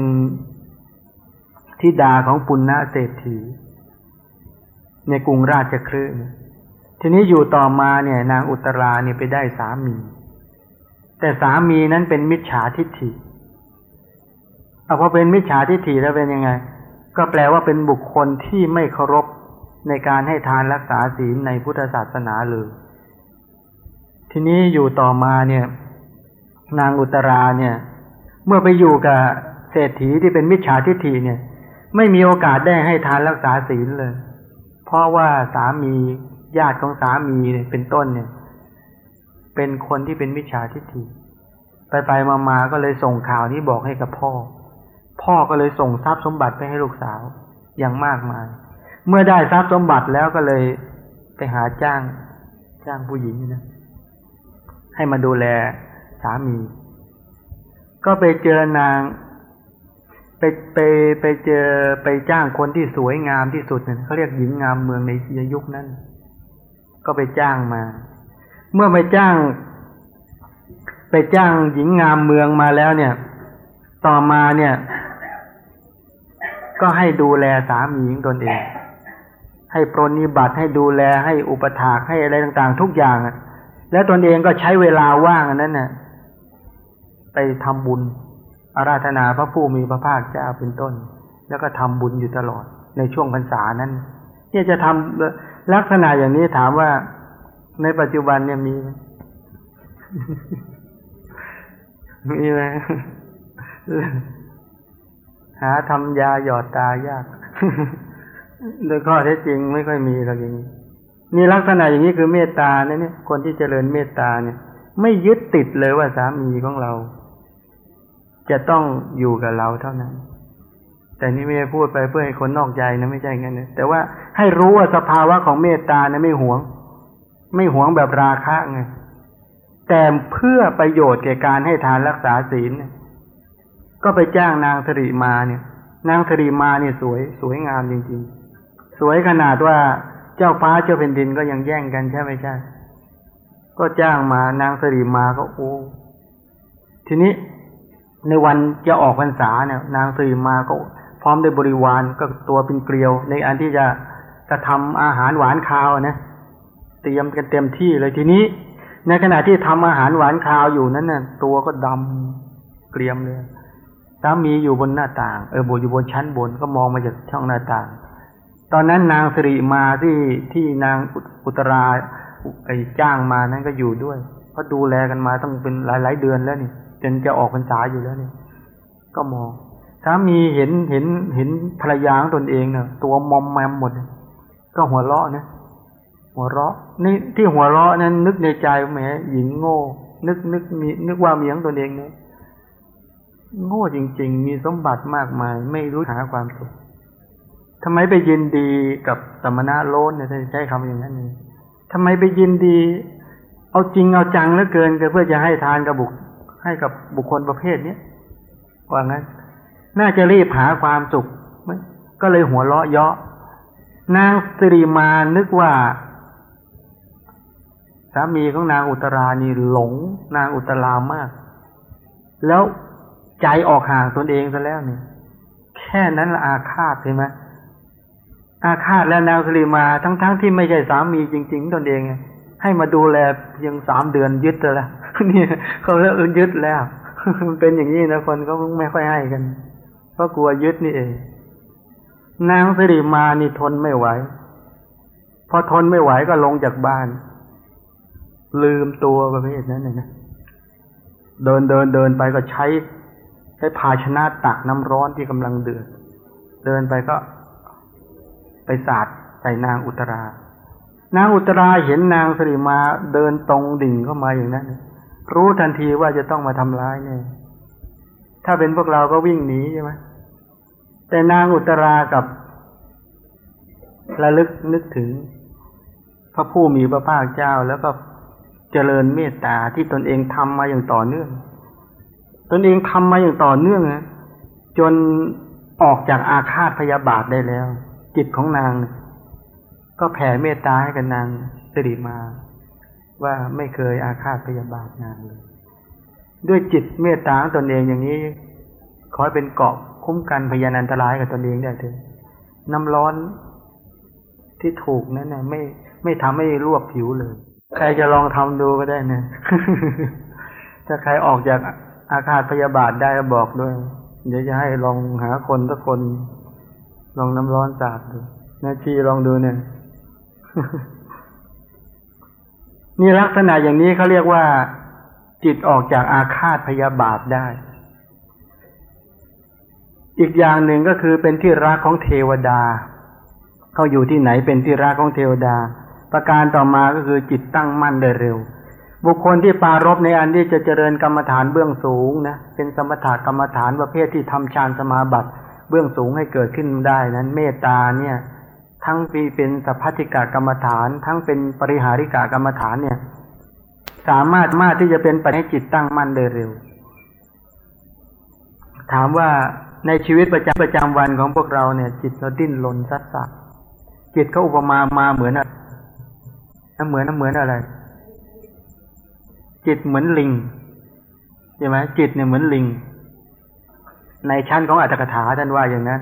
ธิดาของปุณณะเศรษฐี ในกรุงราชคฤห์ทีนี้อยู่ต่อมาเนี่ย นางอุตราเนี่ยไปได้สามี แต่สามีนั้นเป็นมิจฉาทิฏฐิเอาพอเป็นมิจฉาทิฏฐิแล้วเป็นยังไง ก็แปลว่าเป็นบุคคลที่ไม่เคารพในการให้ทานรักษาศีลในพุทธศาสนาเลยทีนี้อยู่ต่อมาเนี่ย นางอุตราเนี่ย เมื่อไปอยู่กับเศรษฐีที่เป็นมิจฉาทิฏฐิเนี่ย ไม่มีโอกาสได้ให้ทานรักษาศีลเลย เพราะว่าสามีญาติของสามีเนี่ยเป็นต้นเนี่ย เป็นคนที่เป็นมิจฉาทิฏฐิไปไปมามาก็เลยส่งข่าวนี้บอกให้กับพ่อ พ่อก็เลยส่งทรัพย์สมบัติไปให้ลูกสาวอย่างมากมาย เมื่อได้ทรัพย์สมบัติแล้วก็เลยไปหาจ้างจ้างผู้หญิงนะให้มาดูแลสามี ก็ไปเจอนาง ไปไปไปเจอไปจ้างคนที่สวยงามที่สุดเนี่ยเขาเรียกหญิงงามเมืองในยุคนั้น ก็ไปจ้างมา เมื่อไปจ้าง ไปจ้างหญิงงามเมืองมาแล้วเนี่ย ต่อมาเนี่ย ก็ให้ดูแลสามีของตนเอง ให้ปรนิบัติให้ดูแลให้อุปถากให้อะไรต่าง ๆ ทุกอย่างอะแล้วตนเองก็ใช้เวลาว่างนั้นน่ะ ไปทำบุญ อาราธนาพระผู้มีพระภาคเจ้าเป็นต้น แล้วก็ทำบุญอยู่ตลอดในช่วงพรรษานั้น เนี่ยจะทำลักษณะอย่างนี้ถามว่าในปัจจุบันเนี่ยมีมีไหมหาทำยาหยอดตายาก โดยข้อเท็จจริงไม่ค่อยมีหรอกอย่างนี้มีลักษณะอย่างนี้คือเมตตาเนี่ยคนที่เจริญเมตตาเนี่ย ไม่ยึดติดเลยว่าสามีของเรา จะต้องอยู่กับเราเท่านั้น แต่นี่ไม่ได้พูดไปเพื่อให้คนนอกใจนะไม่ใช่งั้นนะแต่ว่าให้รู้ว่าสภาวะของเมตตานะไม่หวง ไม่หวงแบบราคะไงแต่เพื่อประโยชน์แก่การให้ทานรักษาศีลก็ไปจ้างนางธริมาเนี่ย นางธริมาเนี่ยสวยสวยงามจริงๆ สวยขนาดว่าเจ้าฟ้าเจ้าแผ่นดินก็ยังแย่งกันใช่ไหมใช่ก็จ้างมานางธริมาก็โอ้ทีนี้ ในวันจะออกพรรษาเนี่ยนางธริมาก็พร้อมด้วยบริวารก็ตัวเป็นเกลียว ในอันที่จะจะทำอาหารหวานคาวนะเตรียมกันเต็มที่เลยทีนี้ ในขณะที่ทำอาหารหวานคาวอยู่นั้นน่ะตัวก็ดำเกลียมเลยสามีอยู่บนหน้าต่างเออบอยู่บนชั้นบนก็มองมาจากช่องหน้าต่าง ตอนนั้นนางสิริมาที่ที่นางอุตราไอจ้างมานั้นก็อยู่ด้วยเพราะดูแลกันมาต้องเป็นหลายหลายเดือนแล้วนี่ จนจะออกพรรษาอยู่แล้วเนี่ย ก็มองสามีเห็นเห็นเห็นภรรยาของตนเองเนี่ยตัวมอมแมมหมด ก็หัวเราะนะหัวเราะ นี่ที่หัวเราะนั้น นึกในใจแหมหญิงโง่ นึกนึกมีนึกว่าเมียงตนเองเนี่ยโง่จริง ๆ มีสมบัติมากมาย ไม่รู้หาความสุขทำไมไปยินดีกับสมณะโลนเนี่ยใช้คำอย่างนั้นเลยทำไมไปยินดี เอาจริงเอาจังเหลือเกินเพื่อจะให้ทานกับบุค ให้กับบุคคลประเภทเนี้ยว่างั้น น่าจะรีบหาความสุขก็เลยหัวเราะเยาะนางสิริมานึกว่า สามีของนางอุตรานี่หลง นางอุตรามาก แล้วใจออกห่างตนเองซะแล้วเนี่ยแค่นั้นละอาฆาตใช่ไหมอาฆาตแล้วนางสิริมาทั้งๆทที่ไม่ใช่สามีจริง ๆ ตนเอง ให้มาดูแลเพียงสามเดือนยึดแล้ว นี่ยเขาเลิกยึดแล้วมันเป็นอย่างนี้นะคนก็ไม่ค่อยให้กันเพราะกลัวยึดนี่เอง นางสิริมานี่ทนไม่ไหว พอทนไม่ไหวก็ลงจากบ้าน ลืมตัวประเภทนั้นเลยนะเดินเดินเดินไปก็ใช้ใช้ภาชนะตักน้ำร้อนที่กำลังเดือดเดินไปก็ไปสาดใส่นางอุตรานางอุตราเห็นนางสิริมาเดินตรงดิ่งเข้ามาอย่างนั้น รู้ทันทีว่าจะต้องมาทำร้ายเนี่ยถ้าเป็นพวกเราก็วิ่งหนีใช่ไหมแต่นางอุตรากับระลึกนึกถึง พระผู้มีพระภาคเจ้าแล้วก็เจริญเมตตาที่ตนเองทำมาอย่างต่อเนื่อง ตนเองทำมาอย่างต่อเนื่องนะจนออกจากอาฆาตพยาบาทได้แล้ว จิตของนาง ก็แผ่เมตตาให้กับนางสิริมา ว่าไม่เคยอาฆาตพยาบาทนางเลย ด้วยจิตเมตตาตนเองอย่างนี้ ขอเป็นเกาะคุ้มกันพยานอันตรายกับตนเองได้เถอะน้ำร้อนที่ถูกนั้นนะไม่ไม่ทำให้ลวกผิวเลย ใครจะลองทำดูก็ได้นะถ้าใครออกจากอาคาศพยาบาทได้บอกด้วย เดี๋ยวจะให้ลองหาคนทุกคน ลองน้ำร้อนสาดดูนาทีลองดูเนี่ย นี่ลักษณะอย่างนี้เขาเรียกว่า จิตออกจากอาฆาตพยาบาทได้ อีกอย่างหนึ่งก็คือเป็นที่รักของเทวดา เขาอยู่ที่ไหนเป็นที่รักของเทวดา ประการต่อมาก็คือจิตตั้งมั่นได้เร็ว บุคคลที่ปารบในอันที่จะเจริญกรรมฐานเบื้องสูงนะเป็นสมถกรรมฐานประเภทที่ทำฌานสมาบัติเบื้องสูงให้เกิดขึ้นได้นั้นเมตตาเนี่ย ทั้งปีเป็นสัพพติกากรรมฐาน ทั้งเป็นปริหาริกากรรมฐานเนี่ย สามารถมากที่จะเป็นไปให้จิตตั้งมั่นได้เร็ว ถามว่าในชีวิตประจำประจำวันของพวกเราเนี่ย จิตเราดิ้นรนซัดสัดจิตเขาอุปมามาเหมือนอะไรเหมือนเหมือนอะไร จิตเหมือนลิงใช่ไหมจิตเนี่ยเหมือนลิง ในชั้นของอัตถกถาท่านว่าอย่างนั้น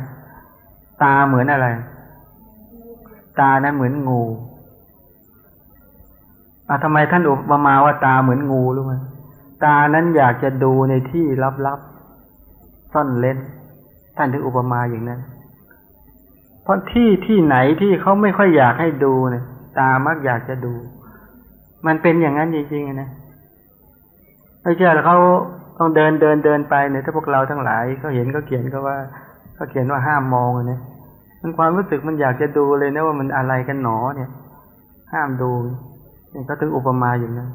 ตาเหมือนอะไร ตานั้นเหมือนงูอะทำไมท่านอุปมาว่าตาเหมือนงูรู้ไหมตานั้นอยากจะดูในที่ลับๆซ่อนเล่นท่านถึงอุปมาอย่างนั้น เพราะที่ที่ไหนที่เขาไม่ค่อยอยากให้ดูเนี่ย ตามักอยากจะดู มันเป็นอย่างนั้นจริงๆนะไม่ใช่แล้วเขาต้องเดินเดินเดินไปเนี่ยถ้าพวกเราทั้งหลายเขาเห็นเขาเขียนก็ว่าเขาเขียนว่าห้ามมองเนี่ย มันความรู้สึกมันอยากจะดูเลยนะว่ามันอะไรกันหนอเนี่ย ห้ามดูนี่ก็ถึงอุปมาอย่างนั้น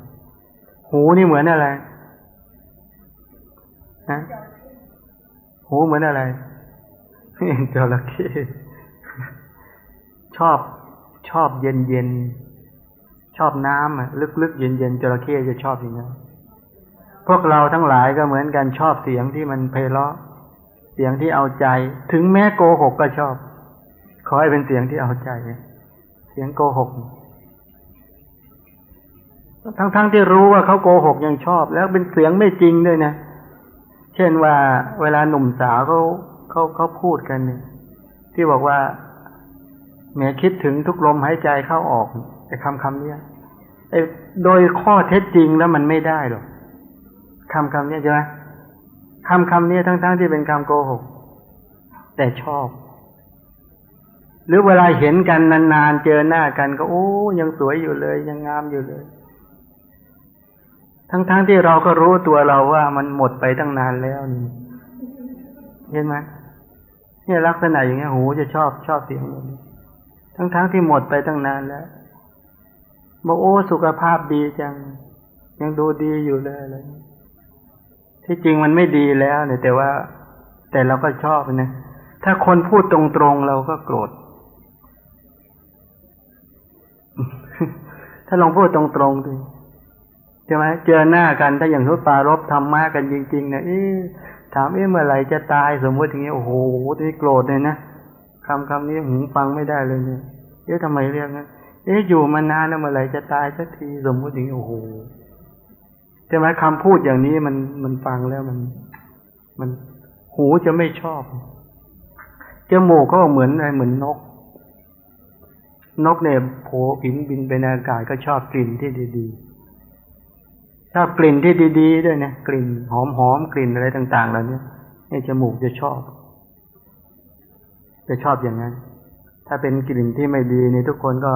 หูนี่เหมือนอะไรฮะหูเหมือนอะไรจระเข้ชอบชอบเย็นเย็นชอบน้ำอะลึกๆเย็นเย็นจระเข้จะชอบอย่างนั้นพวกเราทั้งหลายก็เหมือนกันชอบเสียงที่มันไพเราะเสียงที่เอาใจ ถึงแม้โกหกก็ชอบ อให้เป็นเสียงที่เอาใจ เสียงโกหก ทั้งๆทที่รู้ว่าเขาโกหกยังชอบ แล้วเป็นเสียงไม่จริงด้วยนะ เช่นว่าเวลาหนุ่มสาวเขาเขาเขาพูดกันเนี่ยที่บอกว่าแม้คิดถึงทุกลมหายใจเข้าออกไอ้คำคำนี้ไอ้โดยข้อเท็จจริงแล้วมันไม่ได้หรอกคำคำนี้ใช่ไหมคำคำนี้ทั้งๆทที่เป็นคำโกหก แต่ชอบ หรือเวลาเห็นกันนานๆเจอหน้ากันก็โอ้ยังสวยอยู่เลย ยังงามอยู่เลย ทั้งๆทที่เราก็รู้ตัวเราว่ามันหมดไปตั้งนานแล้วนี่เห็นไหมเนี่ยลักษณะอย่างเงี้ยหูจะชอบชอบเสียงนี้ทั้งๆทที่หมดไปตั้งนานแล้วบอกโอ้สุขภาพดีจัง ยังดูดีอยู่เลยอะไรที่จริงมันไม่ดีแล้วเนี่ยแต่ว่า แต่เราก็ชอบนะถ้าคนพูดตรงๆเราก็โกรธ ถ้าลองพูดตรงๆดูใช่ไหมเจอหน้ากันถ้าอย่างทุปารบทำมากันจริงๆเนะเอ๊ถามเอ๊ะเมื่อไหร่จะตายสมมติอย่างนี้โอ้โหที่โกรธเลยนะคำคำนี้หูฟังไม่ได้เลยเนี่ยเอ๊ะทำไมเรียกงั้นเอ๊ะอยู่มานานแล้วเมื่อไหร่จะตายสักทีสมมติอย่างนี้โอ้โหใช่ไหมคำพูดอย่างนี้มันมันฟังแล้วมัน มันหูจะไม่ชอบจมูกก็เหมือนอะไรเหมือนนก นกเนี่ยโผผิงบินไปในอากาศก็ชอบกลิ่นที่ดีๆชอบกลิ่นที่ดีๆด้วยนะกลิ่นหอมๆกลิ่นอะไรต่างๆเหล่านี้ให้จมูกจะชอบ จะชอบอย่างนั้น ถ้าเป็นกลิ่นที่ไม่ดีในทุกคนก็